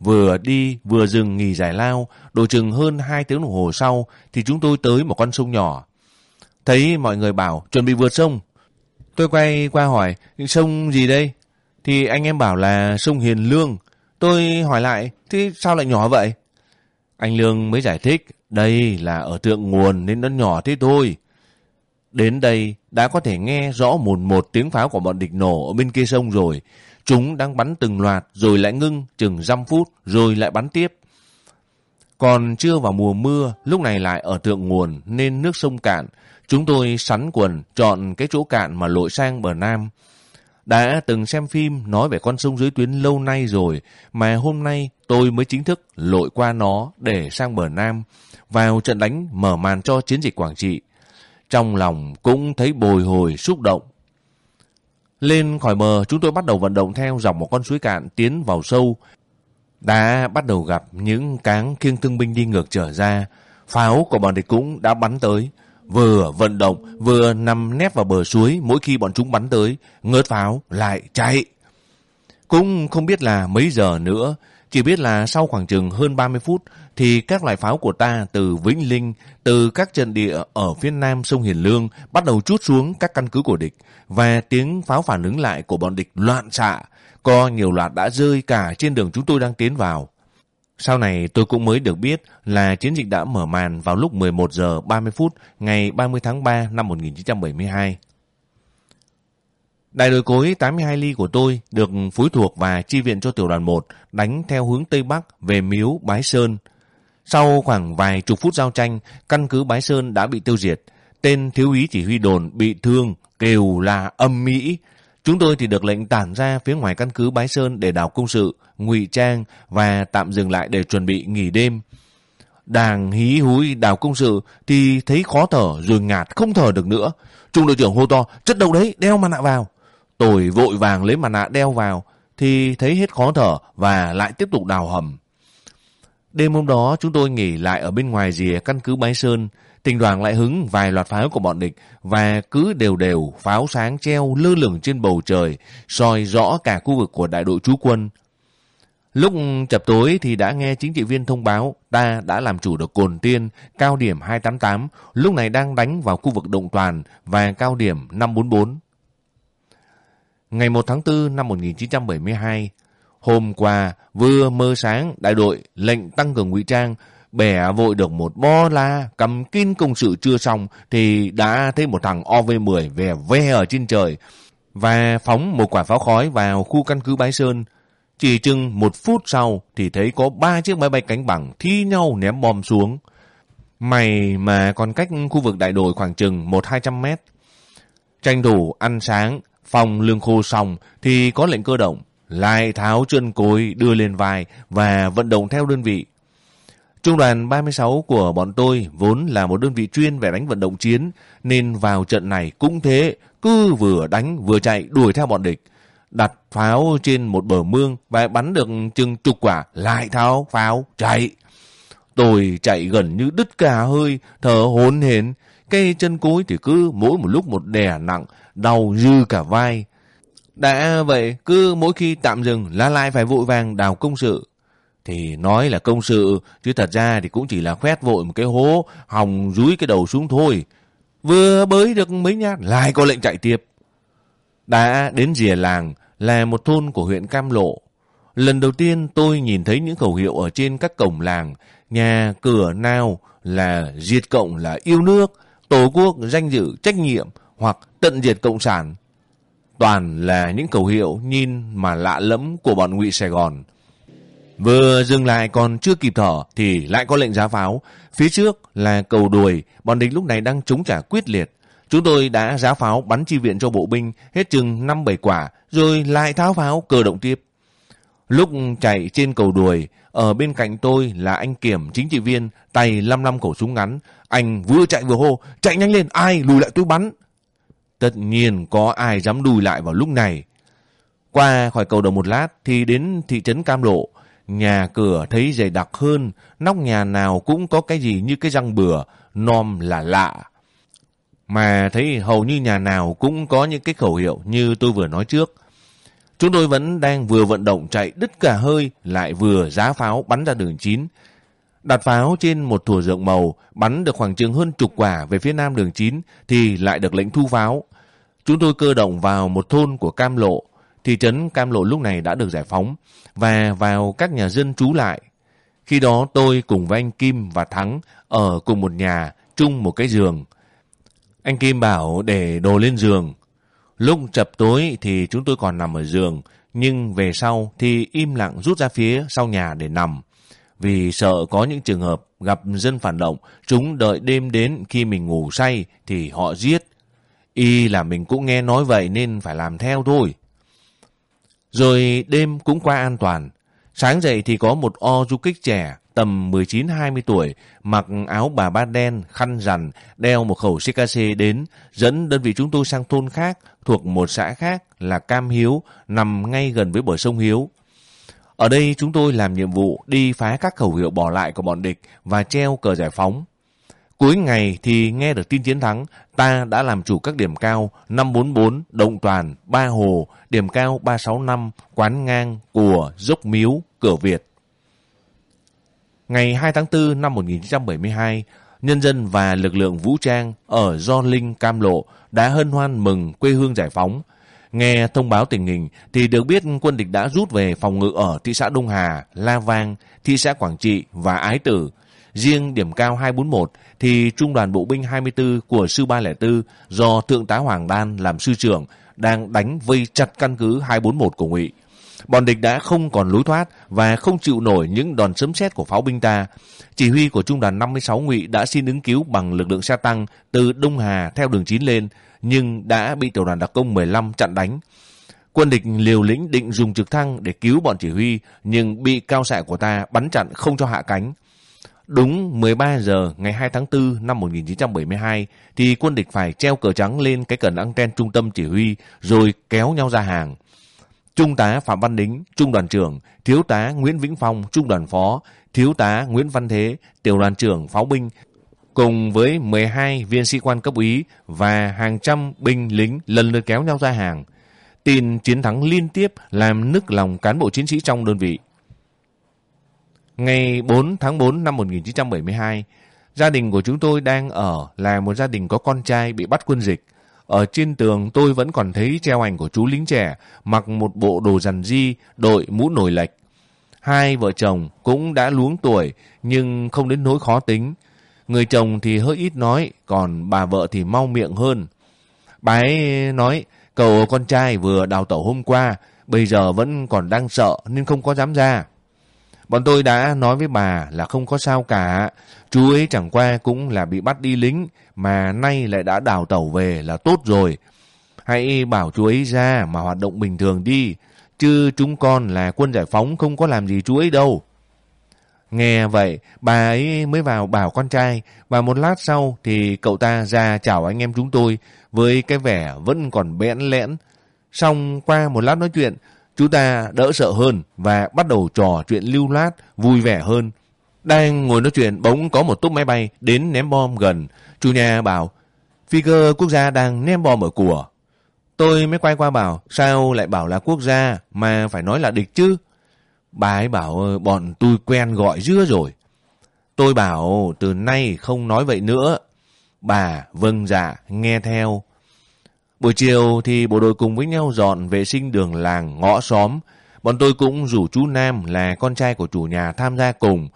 Vừa đi vừa dừng nghỉ giải lao, độ chừng hơn 2 tiếng đồng hồ sau thì chúng tôi tới một con sông nhỏ. Thấy mọi người bảo chuẩn bị vượt sông. Tôi quay qua hỏi, sông gì đây? Thì anh em bảo là sông Hiền Lương. Tôi hỏi lại, thì sao lại nhỏ vậy? Anh Lương mới giải thích, đây là ở thượng nguồn nên nó nhỏ thế thôi. Đến đây đã có thể nghe rõ mồn một tiếng pháo của bọn địch nổ ở bên kia sông rồi. Chúng đang bắn từng loạt rồi lại ngưng chừng 5 phút rồi lại bắn tiếp. Còn chưa vào mùa mưa, lúc này lại ở thượng nguồn nên nước sông cạn. Chúng tôi sắn quần chọn cái chỗ cạn mà lội sang bờ Nam. Đã từng xem phim nói về con sông dưới tuyến lâu nay rồi mà hôm nay tôi mới chính thức lội qua nó để sang bờ Nam vào trận đánh mở màn cho chiến dịch Quảng Trị. Trong lòng cũng thấy bồi hồi xúc động. Lên khỏi mờ chúng tôi bắt đầu vận động theo dòng một con suối cạn tiến vào sâu. Đã bắt đầu gặp những cáng khiêng thương binh đi ngược trở ra. Pháo của bọn địch cũng đã bắn tới. Vừa vận động, vừa nằm nép vào bờ suối mỗi khi bọn chúng bắn tới, ngớt pháo, lại chạy. Cũng không biết là mấy giờ nữa, chỉ biết là sau khoảng chừng hơn 30 phút thì các loại pháo của ta từ Vĩnh Linh, từ các trận địa ở phía nam sông Hiền Lương bắt đầu chút xuống các căn cứ của địch và tiếng pháo phản ứng lại của bọn địch loạn xạ. Có nhiều loạt đã rơi cả trên đường chúng tôi đang tiến vào. Sau này tôi cũng mới được biết là chiến dịch đã mở màn vào lúc 11 giờ 30 phút ngày 30 tháng 3 năm 1972. Đại đội cối 82 ly của tôi được phối thuộc và chi viện cho tiểu đoàn 1 đánh theo hướng Tây Bắc về miếu Bái Sơn. Sau khoảng vài chục phút giao tranh, căn cứ Bái Sơn đã bị tiêu diệt. Tên thiếu úy chỉ huy đồn bị thương, kêu là âm mỹ, Chúng tôi thì được lệnh tản ra phía ngoài căn cứ Bái Sơn để đào công sự, ngụy trang và tạm dừng lại để chuẩn bị nghỉ đêm. Đàng hí húi đào công sự thì thấy khó thở rồi ngạt không thở được nữa. Trung đội trưởng hô to, chất đâu đấy, đeo mặt nạ vào. Tôi vội vàng lấy mặt nạ đeo vào thì thấy hết khó thở và lại tiếp tục đào hầm. Đêm hôm đó chúng tôi nghỉ lại ở bên ngoài rìa căn cứ Bái Sơn. Tình đoàn lại hứng vài loạt pháo của bọn địch và cứ đều đều pháo sáng treo lơ lửng trên bầu trời, soi rõ cả khu vực của đại đội trú quân. Lúc chập tối thì đã nghe chính trị viên thông báo ta đã làm chủ được Cồn Tiên, cao điểm 288, lúc này đang đánh vào khu vực Động Toàn và cao điểm 544. Ngày 1 tháng 4 năm 1972, hôm qua vừa mơ sáng đại đội lệnh tăng cường ngụy trang Bẻ vội được một bo la, cầm kín công sự chưa xong thì đã thấy một thằng OV-10 về ve ở trên trời và phóng một quả pháo khói vào khu căn cứ Bái Sơn. Chỉ chừng một phút sau thì thấy có ba chiếc máy bay cánh bằng thi nhau ném bom xuống. Mày mà còn cách khu vực đại đội khoảng chừng một hai trăm mét. Tranh thủ ăn sáng, phòng lương khô xong thì có lệnh cơ động. Lại tháo chân cối đưa lên vai và vận động theo đơn vị. Trung đoàn 36 của bọn tôi vốn là một đơn vị chuyên về đánh vận động chiến, nên vào trận này cũng thế, cứ vừa đánh vừa chạy đuổi theo bọn địch. Đặt pháo trên một bờ mương và bắn được chừng chục quả, lại tháo pháo, chạy. Tôi chạy gần như đứt cả hơi, thở hốn hến. Cây chân cối thì cứ mỗi một lúc một đè nặng, đau dư cả vai. Đã vậy, cứ mỗi khi tạm dừng La Lai phải vội vàng đào công sự. Thì nói là công sự, chứ thật ra thì cũng chỉ là khoét vội một cái hố, hòng rúi cái đầu xuống thôi. Vừa bới được mấy nhát, lại có lệnh chạy tiếp. Đã đến rìa làng là một thôn của huyện Cam Lộ. Lần đầu tiên tôi nhìn thấy những khẩu hiệu ở trên các cổng làng, nhà, cửa, nào là diệt cộng là yêu nước, tổ quốc, danh dự, trách nhiệm hoặc tận diệt cộng sản. Toàn là những khẩu hiệu nhìn mà lạ lẫm của bọn ngụy Sài Gòn. Vừa dừng lại còn chưa kịp thở thì lại có lệnh giá pháo. Phía trước là cầu đuổi, bọn địch lúc này đang chống trả quyết liệt. Chúng tôi đã giá pháo bắn chi viện cho bộ binh hết chừng 5-7 quả rồi lại tháo pháo cơ động tiếp. Lúc chạy trên cầu đuổi, ở bên cạnh tôi là anh Kiểm chính trị viên, tay lăm lăm khẩu súng ngắn. Anh vừa chạy vừa hô, chạy nhanh lên, ai lùi lại tôi bắn. Tất nhiên có ai dám lùi lại vào lúc này. Qua khỏi cầu đầu một lát thì đến thị trấn Cam Lộ. Nhà cửa thấy dày đặc hơn, nóc nhà nào cũng có cái gì như cái răng bừa, nom là lạ. Mà thấy hầu như nhà nào cũng có những cái khẩu hiệu như tôi vừa nói trước. Chúng tôi vẫn đang vừa vận động chạy đứt cả hơi, lại vừa giá pháo bắn ra đường 9. Đặt pháo trên một thủa rộng màu, bắn được khoảng chừng hơn chục quả về phía nam đường 9, thì lại được lệnh thu pháo. Chúng tôi cơ động vào một thôn của Cam Lộ, thị trấn Cam Lộ lúc này đã được giải phóng và vào các nhà dân trú lại. Khi đó tôi cùng với anh Kim và Thắng ở cùng một nhà, chung một cái giường. Anh Kim bảo để đồ lên giường. Lúc chập tối thì chúng tôi còn nằm ở giường, nhưng về sau thì im lặng rút ra phía sau nhà để nằm. Vì sợ có những trường hợp gặp dân phản động, chúng đợi đêm đến khi mình ngủ say thì họ giết. Y là mình cũng nghe nói vậy nên phải làm theo thôi. Rồi đêm cũng qua an toàn. Sáng dậy thì có một o du kích trẻ tầm 19-20 tuổi, mặc áo bà ba đen, khăn rằn, đeo một khẩu CKC đến, dẫn đơn vị chúng tôi sang thôn khác, thuộc một xã khác là Cam Hiếu, nằm ngay gần với bờ sông Hiếu. Ở đây chúng tôi làm nhiệm vụ đi phá các khẩu hiệu bỏ lại của bọn địch và treo cờ giải phóng. Cuối ngày thì nghe được tin chiến thắng, ta đã làm chủ các điểm cao 544, Động Toàn, Ba Hồ, điểm cao 365, Quán Ngang, Của, Dốc Miếu, Cửa Việt. Ngày 2 tháng 4 năm 1972, nhân dân và lực lượng vũ trang ở Do Linh, Cam Lộ đã hân hoan mừng quê hương giải phóng. Nghe thông báo tình hình thì được biết quân địch đã rút về phòng ngự ở thị xã Đông Hà, La Vang, thị xã Quảng Trị và Ái Tử. Riêng điểm cao 241 thì Trung đoàn Bộ binh 24 của Sư 304 do Thượng tá Hoàng Đan làm sư trưởng đang đánh vây chặt căn cứ 241 của Ngụy. Bọn địch đã không còn lối thoát và không chịu nổi những đòn sấm sét của pháo binh ta. Chỉ huy của Trung đoàn 56 Ngụy đã xin ứng cứu bằng lực lượng xe tăng từ Đông Hà theo đường 9 lên, nhưng đã bị tiểu đoàn đặc công 15 chặn đánh. Quân địch liều lĩnh định dùng trực thăng để cứu bọn chỉ huy, nhưng bị cao xạ của ta bắn chặn không cho hạ cánh. Đúng 13 giờ ngày 2 tháng 4 năm 1972 thì quân địch phải treo cờ trắng lên cái cần anten trung tâm chỉ huy rồi kéo nhau ra hàng. Trung tá Phạm Văn Đính, Trung đoàn trưởng, Thiếu tá Nguyễn Vĩnh Phong, Trung đoàn phó, Thiếu tá Nguyễn Văn Thế, Tiểu đoàn trưởng pháo binh, cùng với 12 viên sĩ quan cấp úy và hàng trăm binh lính lần lượt kéo nhau ra hàng. Tin chiến thắng liên tiếp làm nức lòng cán bộ chiến sĩ trong đơn vị. Ngày 4 tháng 4 năm 1972, gia đình của chúng tôi đang ở là một gia đình có con trai bị bắt quân dịch. Ở trên tường tôi vẫn còn thấy treo ảnh của chú lính trẻ mặc một bộ đồ dằn di, đội mũ nổi lệch. Hai vợ chồng cũng đã luống tuổi nhưng không đến nỗi khó tính. Người chồng thì hơi ít nói, còn bà vợ thì mau miệng hơn. Bà ấy nói, cậu con trai vừa đào tẩu hôm qua, bây giờ vẫn còn đang sợ nên không có dám ra. Bọn tôi đã nói với bà là không có sao cả. Chú ấy chẳng qua cũng là bị bắt đi lính, mà nay lại đã đào tẩu về là tốt rồi. Hãy bảo chú ấy ra mà hoạt động bình thường đi, chứ chúng con là quân giải phóng không có làm gì chú ấy đâu. Nghe vậy, bà ấy mới vào bảo con trai, và một lát sau thì cậu ta ra chào anh em chúng tôi với cái vẻ vẫn còn bẽn lẽn. Xong qua một lát nói chuyện, Chúng ta đỡ sợ hơn và bắt đầu trò chuyện lưu loát, vui vẻ hơn. Đang ngồi nói chuyện bỗng có một túp máy bay đến ném bom gần. Chủ nhà bảo, phi cơ quốc gia đang ném bom ở của. Tôi mới quay qua bảo, sao lại bảo là quốc gia mà phải nói là địch chứ? Bà ấy bảo ờ, bọn tôi quen gọi dưa rồi. Tôi bảo từ nay không nói vậy nữa. Bà vâng dạ nghe theo. Buổi chiều thì bộ đội cùng với nhau dọn vệ sinh đường làng, ngõ xóm. Bọn tôi cũng rủ chú Nam là con trai của chủ nhà tham gia cùng.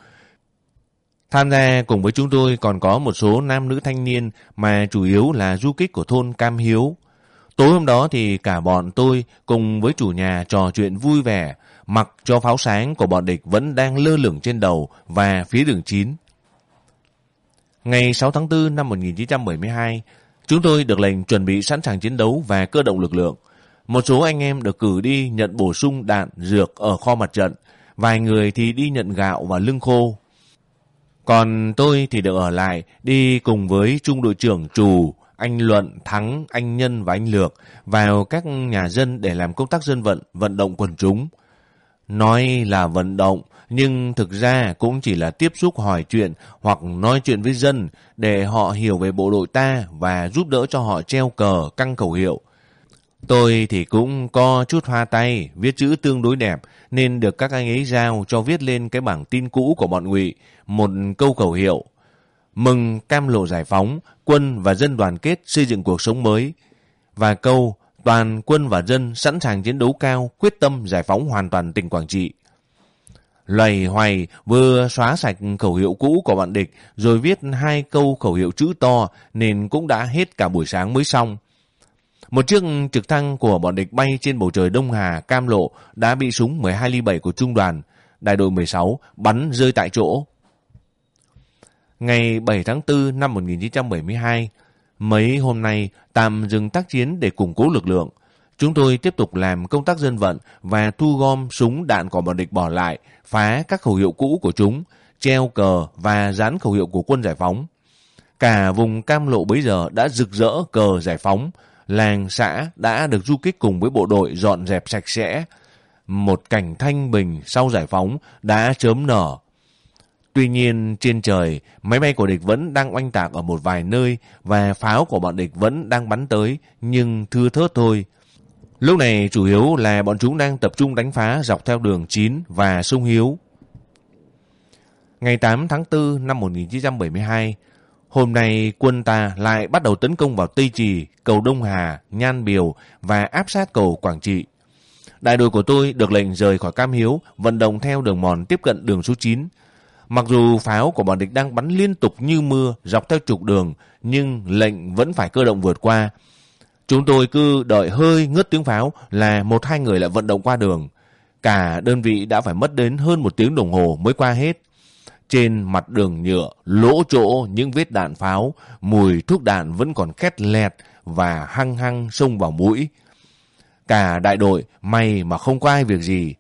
Tham gia cùng với chúng tôi còn có một số nam nữ thanh niên mà chủ yếu là du kích của thôn Cam Hiếu. Tối hôm đó thì cả bọn tôi cùng với chủ nhà trò chuyện vui vẻ, mặc cho pháo sáng của bọn địch vẫn đang lơ lửng trên đầu và phía đường 9. Ngày 6 tháng 4 năm 1972, Chúng tôi được lệnh chuẩn bị sẵn sàng chiến đấu và cơ động lực lượng. Một số anh em được cử đi nhận bổ sung đạn, dược ở kho mặt trận. Vài người thì đi nhận gạo và lưng khô. Còn tôi thì được ở lại đi cùng với trung đội trưởng Trù, anh Luận, Thắng, anh Nhân và anh Lược vào các nhà dân để làm công tác dân vận, vận động quần chúng. Nói là vận động, nhưng thực ra cũng chỉ là tiếp xúc hỏi chuyện hoặc nói chuyện với dân để họ hiểu về bộ đội ta và giúp đỡ cho họ treo cờ, căng khẩu hiệu. Tôi thì cũng có chút hoa tay, viết chữ tương đối đẹp nên được các anh ấy giao cho viết lên cái bảng tin cũ của bọn ngụy một câu khẩu hiệu. Mừng cam lộ giải phóng, quân và dân đoàn kết xây dựng cuộc sống mới. Và câu toàn quân và dân sẵn sàng chiến đấu cao, quyết tâm giải phóng hoàn toàn tỉnh Quảng Trị. Loài hoài vừa xóa sạch khẩu hiệu cũ của bọn địch rồi viết hai câu khẩu hiệu chữ to nên cũng đã hết cả buổi sáng mới xong. Một chiếc trực thăng của bọn địch bay trên bầu trời Đông Hà, Cam Lộ đã bị súng 12 ly 7 của trung đoàn, đại đội 16 bắn rơi tại chỗ. Ngày 7 tháng 4 năm 1972, mấy hôm nay tạm dừng tác chiến để củng cố lực lượng. Chúng tôi tiếp tục làm công tác dân vận và thu gom súng đạn của bọn địch bỏ lại, phá các khẩu hiệu cũ của chúng, treo cờ và dán khẩu hiệu của quân giải phóng. Cả vùng Cam Lộ bấy giờ đã rực rỡ cờ giải phóng, làng xã đã được du kích cùng với bộ đội dọn dẹp sạch sẽ. Một cảnh thanh bình sau giải phóng đã chớm nở. Tuy nhiên trên trời, máy bay của địch vẫn đang oanh tạc ở một vài nơi và pháo của bọn địch vẫn đang bắn tới, nhưng thưa thớt thôi. Lúc này chủ yếu là bọn chúng đang tập trung đánh phá dọc theo đường 9 và sông Hiếu. Ngày 8 tháng 4 năm 1972, hôm nay quân ta lại bắt đầu tấn công vào Tây Trì, cầu Đông Hà, Nhan Biều và áp sát cầu Quảng Trị. Đại đội của tôi được lệnh rời khỏi Cam Hiếu, vận động theo đường mòn tiếp cận đường số 9. Mặc dù pháo của bọn địch đang bắn liên tục như mưa dọc theo trục đường, nhưng lệnh vẫn phải cơ động vượt qua. Chúng tôi cứ đợi hơi ngớt tiếng pháo là một hai người lại vận động qua đường. Cả đơn vị đã phải mất đến hơn một tiếng đồng hồ mới qua hết. Trên mặt đường nhựa, lỗ chỗ những vết đạn pháo, mùi thuốc đạn vẫn còn khét lẹt và hăng hăng xông vào mũi. Cả đại đội may mà không có ai việc gì.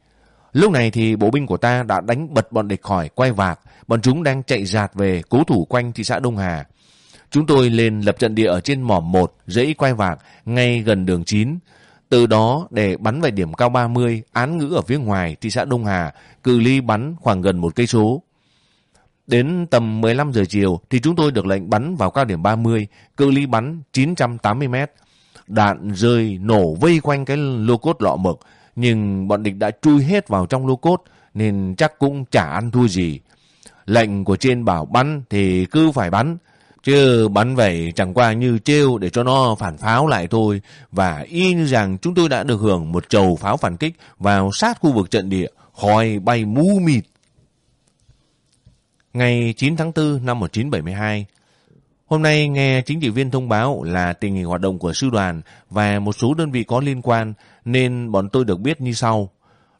Lúc này thì bộ binh của ta đã đánh bật bọn địch khỏi quay vạc. Bọn chúng đang chạy dạt về cố thủ quanh thị xã Đông Hà. Chúng tôi lên lập trận địa ở trên mỏm 1, dãy quay vạc, ngay gần đường 9. Từ đó để bắn về điểm cao 30, án ngữ ở phía ngoài thị xã Đông Hà, cự ly bắn khoảng gần một cây số. Đến tầm 15 giờ chiều thì chúng tôi được lệnh bắn vào cao điểm 30, cự ly bắn 980 mét. Đạn rơi nổ vây quanh cái lô cốt lọ mực, nhưng bọn địch đã chui hết vào trong lô cốt nên chắc cũng chả ăn thua gì. Lệnh của trên bảo bắn thì cứ phải bắn, Chứ bắn vậy chẳng qua như trêu để cho nó phản pháo lại thôi. Và y như rằng chúng tôi đã được hưởng một trầu pháo phản kích vào sát khu vực trận địa, khói bay mù mịt. Ngày 9 tháng 4 năm 1972, hôm nay nghe chính trị viên thông báo là tình hình hoạt động của sư đoàn và một số đơn vị có liên quan nên bọn tôi được biết như sau.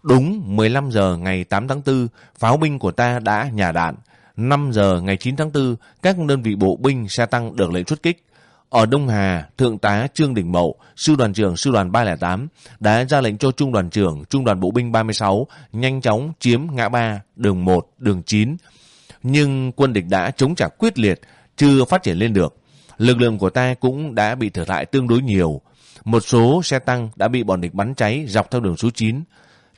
Đúng 15 giờ ngày 8 tháng 4, pháo binh của ta đã nhả đạn, 5 giờ ngày 9 tháng 4, các đơn vị bộ binh xe tăng được lệnh xuất kích. Ở Đông Hà, Thượng tá Trương Đình Mậu, Sư đoàn trưởng Sư đoàn 308 đã ra lệnh cho Trung đoàn trưởng Trung đoàn Bộ binh 36 nhanh chóng chiếm ngã ba, đường 1, đường 9. Nhưng quân địch đã chống trả quyết liệt, chưa phát triển lên được. Lực lượng của ta cũng đã bị thiệt hại tương đối nhiều. Một số xe tăng đã bị bọn địch bắn cháy dọc theo đường số 9.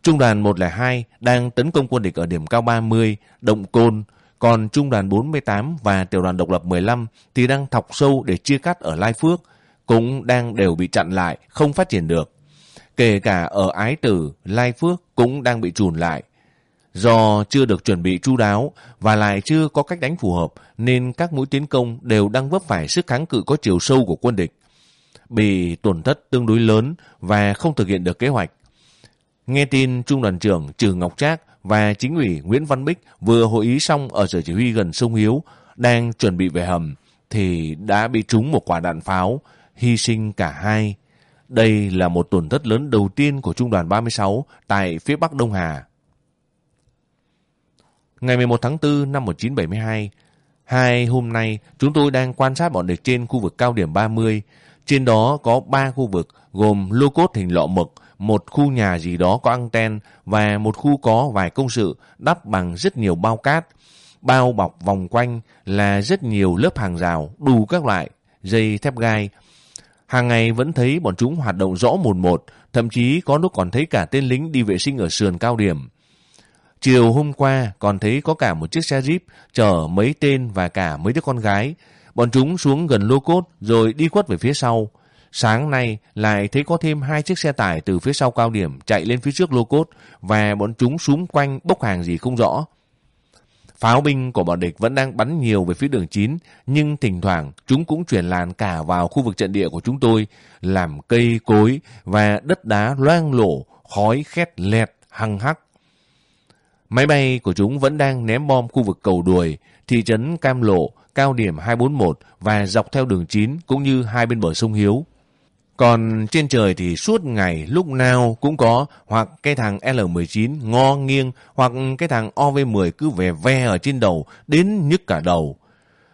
Trung đoàn 102 đang tấn công quân địch ở điểm cao 30, Động Côn, còn trung đoàn 48 và tiểu đoàn độc lập 15 thì đang thọc sâu để chia cắt ở Lai Phước, cũng đang đều bị chặn lại, không phát triển được. Kể cả ở Ái Tử, Lai Phước cũng đang bị trùn lại. Do chưa được chuẩn bị chu đáo và lại chưa có cách đánh phù hợp nên các mũi tiến công đều đang vấp phải sức kháng cự có chiều sâu của quân địch. Bị tổn thất tương đối lớn và không thực hiện được kế hoạch. Nghe tin Trung đoàn trưởng Trừ Ngọc Trác và chính ủy Nguyễn Văn Bích vừa hội ý xong ở sở chỉ huy gần sông Hiếu, đang chuẩn bị về hầm, thì đã bị trúng một quả đạn pháo, hy sinh cả hai. Đây là một tổn thất lớn đầu tiên của Trung đoàn 36 tại phía Bắc Đông Hà. Ngày 11 tháng 4 năm 1972, hai hôm nay chúng tôi đang quan sát bọn địch trên khu vực cao điểm 30. Trên đó có ba khu vực gồm lô cốt hình lọ mực, một khu nhà gì đó có anten và một khu có vài công sự đắp bằng rất nhiều bao cát. Bao bọc vòng quanh là rất nhiều lớp hàng rào đủ các loại, dây thép gai. Hàng ngày vẫn thấy bọn chúng hoạt động rõ một một, thậm chí có lúc còn thấy cả tên lính đi vệ sinh ở sườn cao điểm. Chiều hôm qua còn thấy có cả một chiếc xe jeep chở mấy tên và cả mấy đứa con gái. Bọn chúng xuống gần lô cốt rồi đi khuất về phía sau. Sáng nay lại thấy có thêm hai chiếc xe tải từ phía sau cao điểm chạy lên phía trước lô cốt và bọn chúng súng quanh bốc hàng gì không rõ. Pháo binh của bọn địch vẫn đang bắn nhiều về phía đường 9, nhưng thỉnh thoảng chúng cũng chuyển làn cả vào khu vực trận địa của chúng tôi, làm cây cối và đất đá loang lổ, khói khét lẹt, hăng hắc. Máy bay của chúng vẫn đang ném bom khu vực cầu đuổi, thị trấn Cam Lộ, cao điểm 241 và dọc theo đường 9 cũng như hai bên bờ sông Hiếu. Còn trên trời thì suốt ngày lúc nào cũng có hoặc cái thằng L-19 ngo nghiêng hoặc cái thằng OV-10 cứ về ve ở trên đầu đến nhức cả đầu.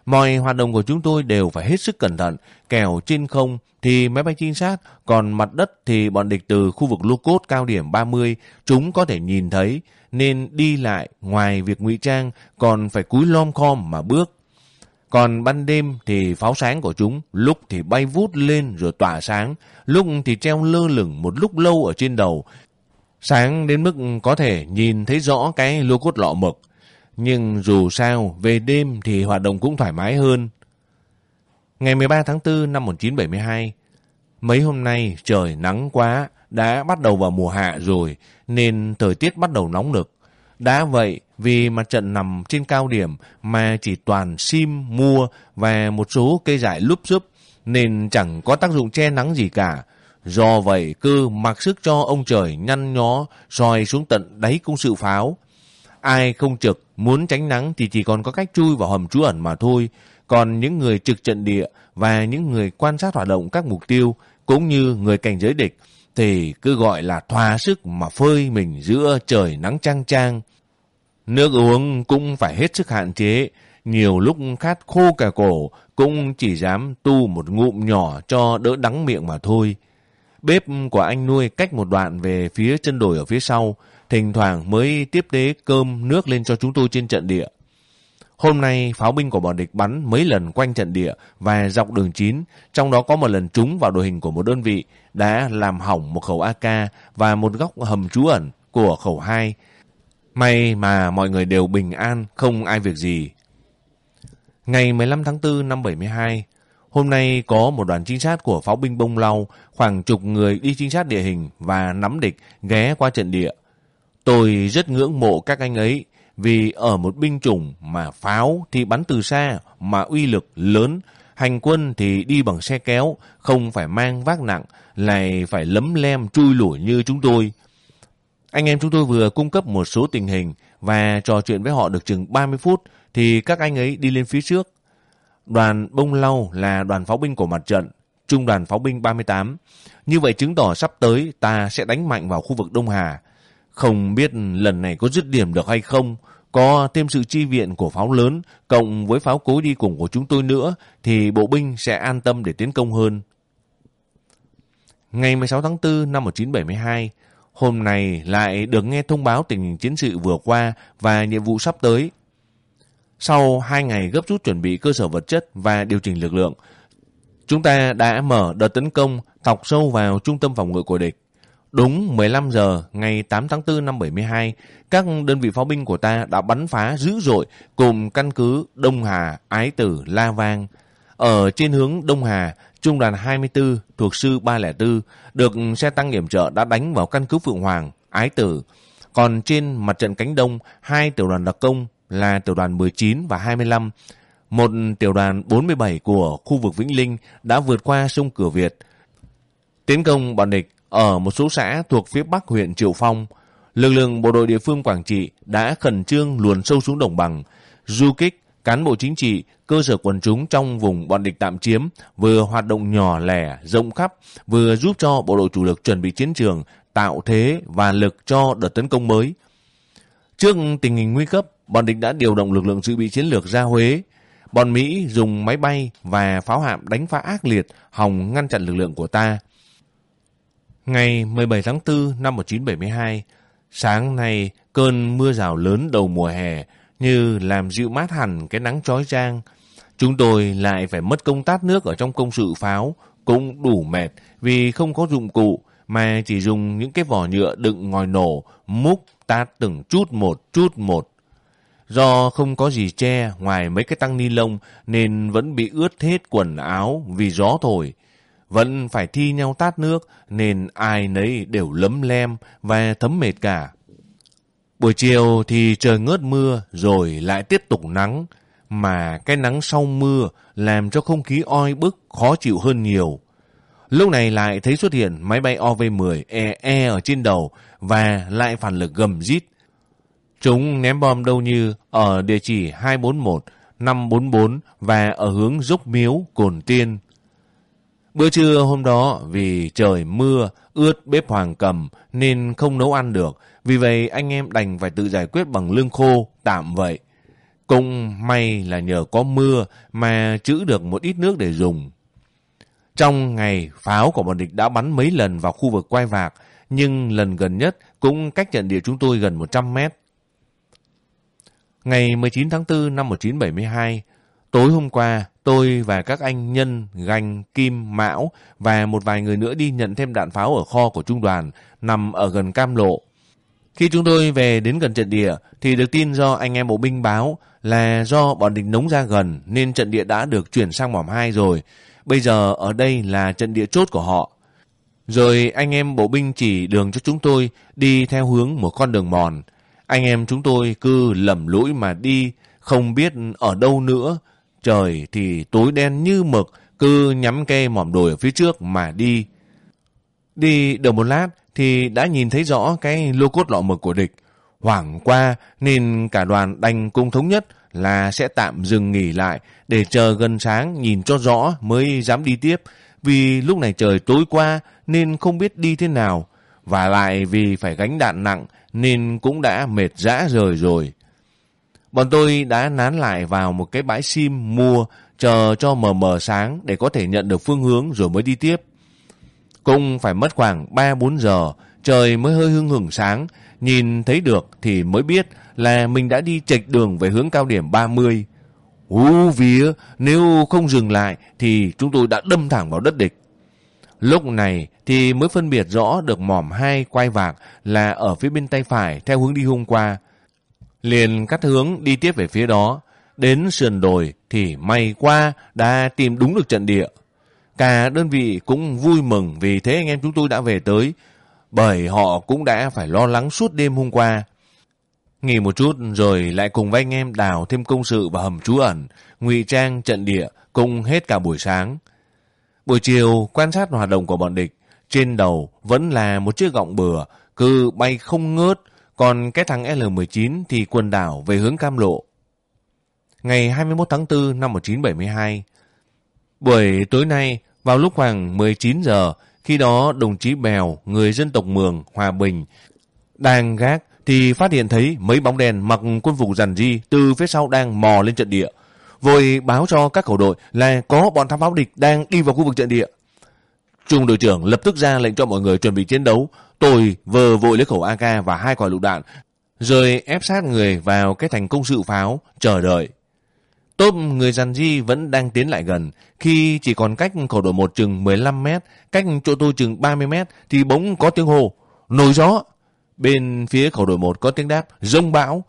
Mọi hoạt động của chúng tôi đều phải hết sức cẩn thận, kèo trên không thì máy bay trinh sát, còn mặt đất thì bọn địch từ khu vực lô cốt cao điểm 30 chúng có thể nhìn thấy, nên đi lại ngoài việc ngụy trang còn phải cúi lom khom mà bước. Còn ban đêm thì pháo sáng của chúng lúc thì bay vút lên rồi tỏa sáng, lúc thì treo lơ lửng một lúc lâu ở trên đầu. Sáng đến mức có thể nhìn thấy rõ cái lô cốt lọ mực. Nhưng dù sao, về đêm thì hoạt động cũng thoải mái hơn. Ngày 13 tháng 4 năm 1972, mấy hôm nay trời nắng quá, đã bắt đầu vào mùa hạ rồi, nên thời tiết bắt đầu nóng nực. Đã vậy, vì mặt trận nằm trên cao điểm mà chỉ toàn sim, mua và một số cây dại lúp xúp, nên chẳng có tác dụng che nắng gì cả. Do vậy, cứ mặc sức cho ông trời nhăn nhó, soi xuống tận đáy công sự pháo. Ai không trực, muốn tránh nắng thì chỉ còn có cách chui vào hầm trú ẩn mà thôi. Còn những người trực trận địa và những người quan sát hoạt động các mục tiêu, cũng như người cảnh giới địch, thì cứ gọi là thỏa sức mà phơi mình giữa trời nắng trang trang. Nước uống cũng phải hết sức hạn chế, nhiều lúc khát khô cả cổ cũng chỉ dám tu một ngụm nhỏ cho đỡ đắng miệng mà thôi. Bếp của anh nuôi cách một đoạn về phía chân đồi ở phía sau, thỉnh thoảng mới tiếp tế cơm nước lên cho chúng tôi trên trận địa. Hôm nay pháo binh của bọn địch bắn mấy lần quanh trận địa và dọc đường 9, trong đó có một lần trúng vào đội hình của một đơn vị đã làm hỏng một khẩu AK và một góc hầm trú ẩn của khẩu 2. May mà mọi người đều bình an, không ai việc gì. Ngày 15 tháng 4 năm 72, hôm nay có một đoàn trinh sát của pháo binh bông lau, khoảng chục người đi trinh sát địa hình và nắm địch ghé qua trận địa. Tôi rất ngưỡng mộ các anh ấy vì ở một binh chủng mà pháo thì bắn từ xa mà uy lực lớn, hành quân thì đi bằng xe kéo, không phải mang vác nặng, lại phải lấm lem chui lủi như chúng tôi. Anh em chúng tôi vừa cung cấp một số tình hình và trò chuyện với họ được chừng 30 phút thì các anh ấy đi lên phía trước. Đoàn bông lau là đoàn pháo binh của mặt trận, trung đoàn pháo binh 38. Như vậy chứng tỏ sắp tới ta sẽ đánh mạnh vào khu vực Đông Hà. Không biết lần này có dứt điểm được hay không, có thêm sự chi viện của pháo lớn cộng với pháo cối đi cùng của chúng tôi nữa thì bộ binh sẽ an tâm để tiến công hơn. Ngày 16 tháng 4 năm 1972, hôm nay lại được nghe thông báo tình hình chiến sự vừa qua và nhiệm vụ sắp tới. Sau hai ngày gấp rút chuẩn bị cơ sở vật chất và điều chỉnh lực lượng, chúng ta đã mở đợt tấn công thọc sâu vào trung tâm phòng ngự của địch. Đúng 15 giờ ngày 8 tháng 4 năm 72, các đơn vị pháo binh của ta đã bắn phá dữ dội cùng căn cứ Đông Hà, Ái Tử, La Vang. Ở trên hướng Đông Hà, Trung đoàn 24 thuộc sư 304 được xe tăng nghiệm trợ đã đánh vào căn cứ Phượng Hoàng, Ái Tử. Còn trên mặt trận cánh đông, hai tiểu đoàn đặc công là tiểu đoàn 19 và 25. Một tiểu đoàn 47 của khu vực Vĩnh Linh đã vượt qua sông Cửa Việt. Tiến công bọn địch ở một số xã thuộc phía bắc huyện Triệu Phong, lực lượng bộ đội địa phương Quảng Trị đã khẩn trương luồn sâu xuống đồng bằng, du kích cán bộ chính trị, cơ sở quần chúng trong vùng bọn địch tạm chiếm vừa hoạt động nhỏ lẻ, rộng khắp, vừa giúp cho bộ đội chủ lực chuẩn bị chiến trường, tạo thế và lực cho đợt tấn công mới. Trước tình hình nguy cấp, bọn địch đã điều động lực lượng dự bị chiến lược ra Huế. Bọn Mỹ dùng máy bay và pháo hạm đánh phá ác liệt, hòng ngăn chặn lực lượng của ta. Ngày 17 tháng 4 năm 1972, sáng nay cơn mưa rào lớn đầu mùa hè như làm dịu mát hẳn cái nắng chói chang. Chúng tôi lại phải mất công tát nước ở trong công sự pháo, cũng đủ mệt vì không có dụng cụ mà chỉ dùng những cái vỏ nhựa đựng ngòi nổ, múc tát từng chút một chút một. Do không có gì che ngoài mấy cái tăng ni lông nên vẫn bị ướt hết quần áo vì gió thổi. Vẫn phải thi nhau tát nước nên ai nấy đều lấm lem và thấm mệt cả. Buổi chiều thì trời ngớt mưa rồi lại tiếp tục nắng, mà cái nắng sau mưa làm cho không khí oi bức khó chịu hơn nhiều. Lúc này lại thấy xuất hiện máy bay OV-10 EE ở trên đầu và lại phản lực gầm rít. Chúng ném bom đâu như ở địa chỉ 241, 544 và ở hướng dốc miếu, cồn tiên. Bữa trưa hôm đó vì trời mưa, ướt bếp hoàng cầm nên không nấu ăn được. Vì vậy anh em đành phải tự giải quyết bằng lương khô, tạm vậy. Cũng may là nhờ có mưa mà trữ được một ít nước để dùng. Trong ngày, pháo của bọn địch đã bắn mấy lần vào khu vực quay vạc, nhưng lần gần nhất cũng cách trận địa chúng tôi gần 100 mét. Ngày 19 tháng 4 năm 1972, tối hôm qua, tôi và các anh Nhân, Ganh, Kim, Mão và một vài người nữa đi nhận thêm đạn pháo ở kho của trung đoàn nằm ở gần Cam Lộ. Khi chúng tôi về đến gần trận địa thì được tin do anh em bộ binh báo là do bọn địch nống ra gần nên trận địa đã được chuyển sang mỏm 2 rồi. Bây giờ ở đây là trận địa chốt của họ. Rồi anh em bộ binh chỉ đường cho chúng tôi đi theo hướng một con đường mòn. Anh em chúng tôi cứ lầm lũi mà đi, không biết ở đâu nữa. Trời thì tối đen như mực, cứ nhắm cây mỏm đồi ở phía trước mà đi. Đi được một lát thì đã nhìn thấy rõ cái lô cốt lọ mực của địch. Hoảng qua nên cả đoàn đành cùng thống nhất là sẽ tạm dừng nghỉ lại để chờ gần sáng nhìn cho rõ mới dám đi tiếp. Vì lúc này trời tối qua nên không biết đi thế nào. Và lại vì phải gánh đạn nặng nên cũng đã mệt rã rời rồi. Bọn tôi đã nán lại vào một cái bãi sim mua chờ cho mờ mờ sáng để có thể nhận được phương hướng rồi mới đi tiếp. Cũng phải mất khoảng 3-4 giờ, trời mới hơi hưng hửng sáng, nhìn thấy được thì mới biết là mình đã đi chệch đường về hướng cao điểm 30. Hú vía, nếu không dừng lại thì chúng tôi đã đâm thẳng vào đất địch. Lúc này thì mới phân biệt rõ được mỏm hai quay vạc là ở phía bên tay phải theo hướng đi hôm qua. Liền cắt hướng đi tiếp về phía đó. Đến sườn đồi thì may qua đã tìm đúng được trận địa. Cả đơn vị cũng vui mừng vì thế anh em chúng tôi đã về tới, bởi họ cũng đã phải lo lắng suốt đêm hôm qua. Nghỉ một chút rồi lại cùng với anh em đào thêm công sự và hầm trú ẩn, ngụy trang trận địa cùng hết cả buổi sáng. Buổi chiều quan sát hoạt động của bọn địch, trên đầu vẫn là một chiếc gọng bừa, cứ bay không ngớt, còn cái thằng L-19 thì quần đảo về hướng cam lộ. Ngày 21 tháng 4 năm 1972, buổi tối nay vào lúc khoảng 19 giờ, khi đó đồng chí Bèo, người dân tộc Mường, Hòa Bình, đang gác thì phát hiện thấy mấy bóng đèn mặc quân phục rằn di từ phía sau đang mò lên trận địa. Vội báo cho các khẩu đội là có bọn thám pháo địch đang đi vào khu vực trận địa. Trung đội trưởng lập tức ra lệnh cho mọi người chuẩn bị chiến đấu. Tôi vờ vội lấy khẩu AK và hai quả lựu đạn, rồi ép sát người vào cái thành công sự pháo, chờ đợi. Tốp người dàn di vẫn đang tiến lại gần. Khi chỉ còn cách khẩu đội một chừng 15 mét, cách chỗ tôi chừng 30 mét, thì bỗng có tiếng hồ. Nổi gió. Bên phía khẩu đội một có tiếng đáp, rông bão.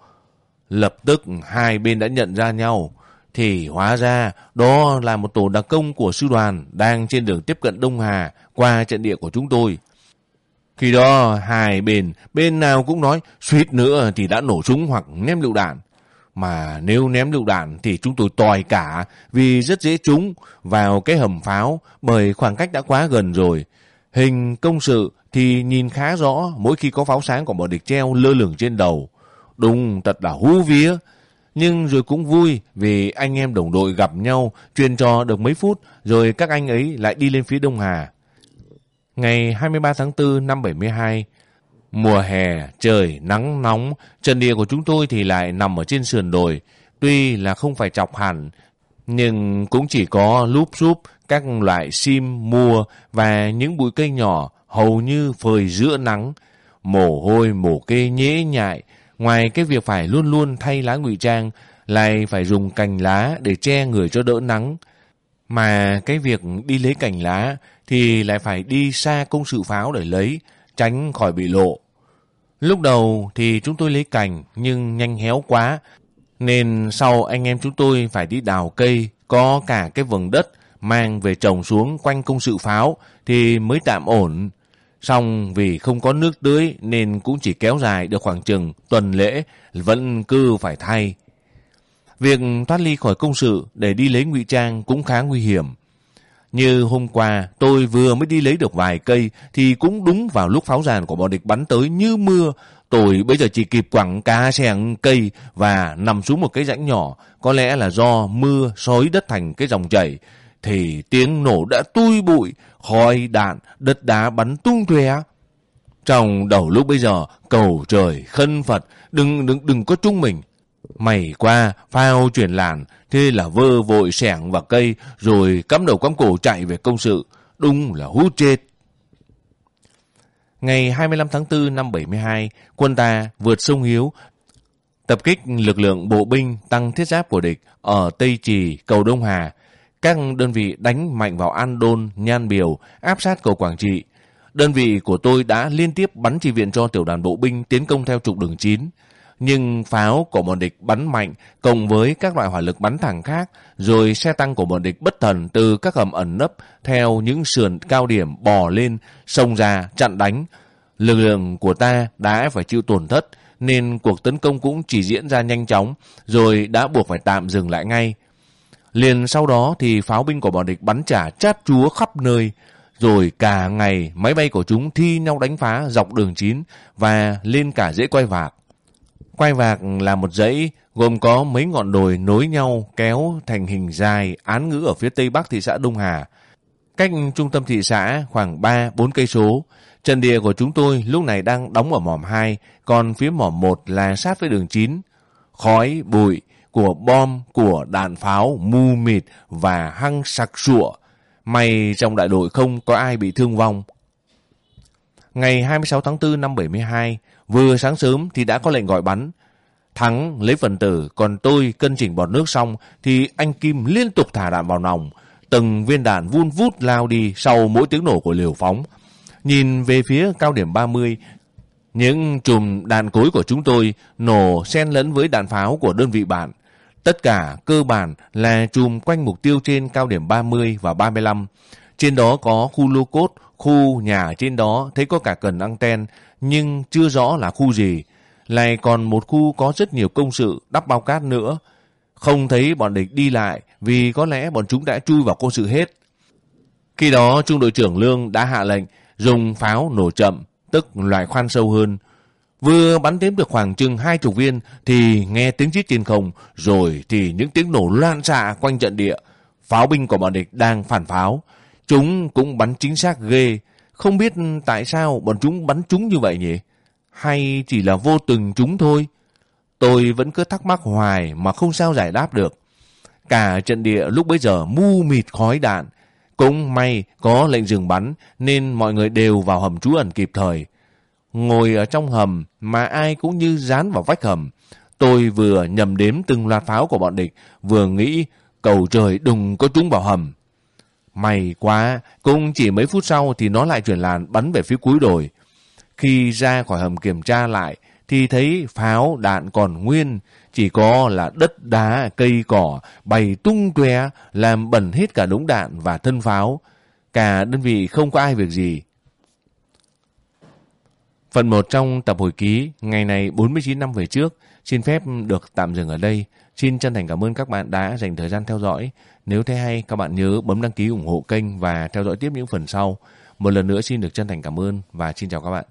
Lập tức hai bên đã nhận ra nhau. Thì hóa ra đó là một tổ đặc công của sư đoàn đang trên đường tiếp cận Đông Hà qua trận địa của chúng tôi. Khi đó hai bên, bên nào cũng nói suýt nữa thì đã nổ súng hoặc ném lựu đạn. Mà nếu ném lựu đạn thì chúng tôi tòi cả vì rất dễ trúng vào cái hầm pháo bởi khoảng cách đã quá gần rồi. Hình công sự thì nhìn khá rõ mỗi khi có pháo sáng của bọn địch treo lơ lửng trên đầu. Đúng thật là hú vía. Nhưng rồi cũng vui vì anh em đồng đội gặp nhau truyền trò được mấy phút rồi các anh ấy lại đi lên phía Đông Hà. Ngày 23 tháng 4 năm 72, Mùa hè, trời nắng nóng, trận địa của chúng tôi thì lại nằm ở trên sườn đồi. Tuy là không phải chọc hẳn, nhưng cũng chỉ có lúp xúp các loại sim, mua và những bụi cây nhỏ hầu như phơi giữa nắng. Mồ hôi mồ kê nhễ nhại, ngoài cái việc phải luôn luôn thay lá ngụy trang, lại phải dùng cành lá để che người cho đỡ nắng. Mà cái việc đi lấy cành lá thì lại phải đi xa công sự pháo để lấy, tránh khỏi bị lộ. Lúc đầu thì chúng tôi lấy cành nhưng nhanh héo quá, nên sau anh em chúng tôi phải đi đào cây, có cả cái vầng đất mang về trồng xuống quanh công sự pháo thì mới tạm ổn. Xong vì không có nước tưới nên cũng chỉ kéo dài được khoảng chừng tuần lễ vẫn cứ phải thay. Việc thoát ly khỏi công sự để đi lấy ngụy trang cũng khá nguy hiểm. Như hôm qua tôi vừa mới đi lấy được vài cây thì cũng đúng vào lúc pháo giàn của bọn địch bắn tới như mưa. Tôi bây giờ chỉ kịp quẳng cá xẻng cây và nằm xuống một cái rãnh nhỏ. Có lẽ là do mưa xói đất thành cái dòng chảy. Thì tiếng nổ đã tui bụi, khói đạn, đất đá bắn tung tóe. Trong đầu lúc bây giờ, cầu trời, khân Phật, đừng đừng đừng có chung mình. Mày qua, phao chuyển làn, thế là vơ vội sẻng vào cây, rồi cắm đầu cắm cổ chạy về công sự. Đúng là hút chết. Ngày 25 tháng 4 năm 72, quân ta vượt sông Hiếu, tập kích lực lượng bộ binh tăng thiết giáp của địch ở Tây Trì, cầu Đông Hà. Các đơn vị đánh mạnh vào An Đôn, Nhan Biểu, áp sát cầu Quảng Trị. Đơn vị của tôi đã liên tiếp bắn chỉ viện cho tiểu đoàn bộ binh tiến công theo trục đường 9 nhưng pháo của bọn địch bắn mạnh cộng với các loại hỏa lực bắn thẳng khác, rồi xe tăng của bọn địch bất thần từ các hầm ẩn nấp theo những sườn cao điểm bò lên, xông ra, chặn đánh. Lực lượng của ta đã phải chịu tổn thất, nên cuộc tấn công cũng chỉ diễn ra nhanh chóng, rồi đã buộc phải tạm dừng lại ngay. Liền sau đó thì pháo binh của bọn địch bắn trả chát chúa khắp nơi, rồi cả ngày máy bay của chúng thi nhau đánh phá dọc đường 9 và lên cả dãy quay vạc. Quay vạc là một dãy gồm có mấy ngọn đồi nối nhau kéo thành hình dài án ngữ ở phía tây bắc thị xã Đông Hà. Cách trung tâm thị xã khoảng 3-4 cây số. Trận địa của chúng tôi lúc này đang đóng ở mỏm 2, còn phía mỏm 1 là sát với đường 9. Khói, bụi của bom, của đạn pháo, mù mịt và hăng sặc sụa. May trong đại đội không có ai bị thương vong. Ngày 26 tháng 4 năm 72, Vừa sáng sớm thì đã có lệnh gọi bắn. Thắng lấy phần tử, còn tôi cân chỉnh bọt nước xong thì anh Kim liên tục thả đạn vào nòng. Từng viên đạn vun vút lao đi sau mỗi tiếng nổ của liều phóng. Nhìn về phía cao điểm 30, những chùm đạn cối của chúng tôi nổ xen lẫn với đạn pháo của đơn vị bạn. Tất cả cơ bản là chùm quanh mục tiêu trên cao điểm 30 và 35. Trên đó có khu lô cốt, khu nhà trên đó thấy có cả cần anten, nhưng chưa rõ là khu gì. Lại còn một khu có rất nhiều công sự đắp bao cát nữa. Không thấy bọn địch đi lại vì có lẽ bọn chúng đã chui vào công sự hết. Khi đó trung đội trưởng Lương đã hạ lệnh dùng pháo nổ chậm, tức loại khoan sâu hơn. Vừa bắn đếm được khoảng chừng hai chục viên thì nghe tiếng chít trên không, rồi thì những tiếng nổ loạn xạ quanh trận địa. Pháo binh của bọn địch đang phản pháo. Chúng cũng bắn chính xác ghê, không biết tại sao bọn chúng bắn chúng như vậy nhỉ? Hay chỉ là vô tình chúng thôi? Tôi vẫn cứ thắc mắc hoài mà không sao giải đáp được. Cả trận địa lúc bấy giờ mu mịt khói đạn. Cũng may có lệnh dừng bắn nên mọi người đều vào hầm trú ẩn kịp thời. Ngồi ở trong hầm mà ai cũng như dán vào vách hầm. Tôi vừa nhầm đếm từng loạt pháo của bọn địch, vừa nghĩ cầu trời đừng có trúng vào hầm. May quá, cũng chỉ mấy phút sau thì nó lại chuyển làn bắn về phía cuối đồi. Khi ra khỏi hầm kiểm tra lại, thì thấy pháo đạn còn nguyên, chỉ có là đất đá, cây cỏ, bày tung tóe làm bẩn hết cả đống đạn và thân pháo. Cả đơn vị không có ai việc gì. Phần 1 trong tập hồi ký ngày này 49 năm về trước xin phép được tạm dừng ở đây. Xin chân thành cảm ơn các bạn đã dành thời gian theo dõi. Nếu thấy hay, các bạn nhớ bấm đăng ký ủng hộ kênh và theo dõi tiếp những phần sau. Một lần nữa xin được chân thành cảm ơn và xin chào các bạn.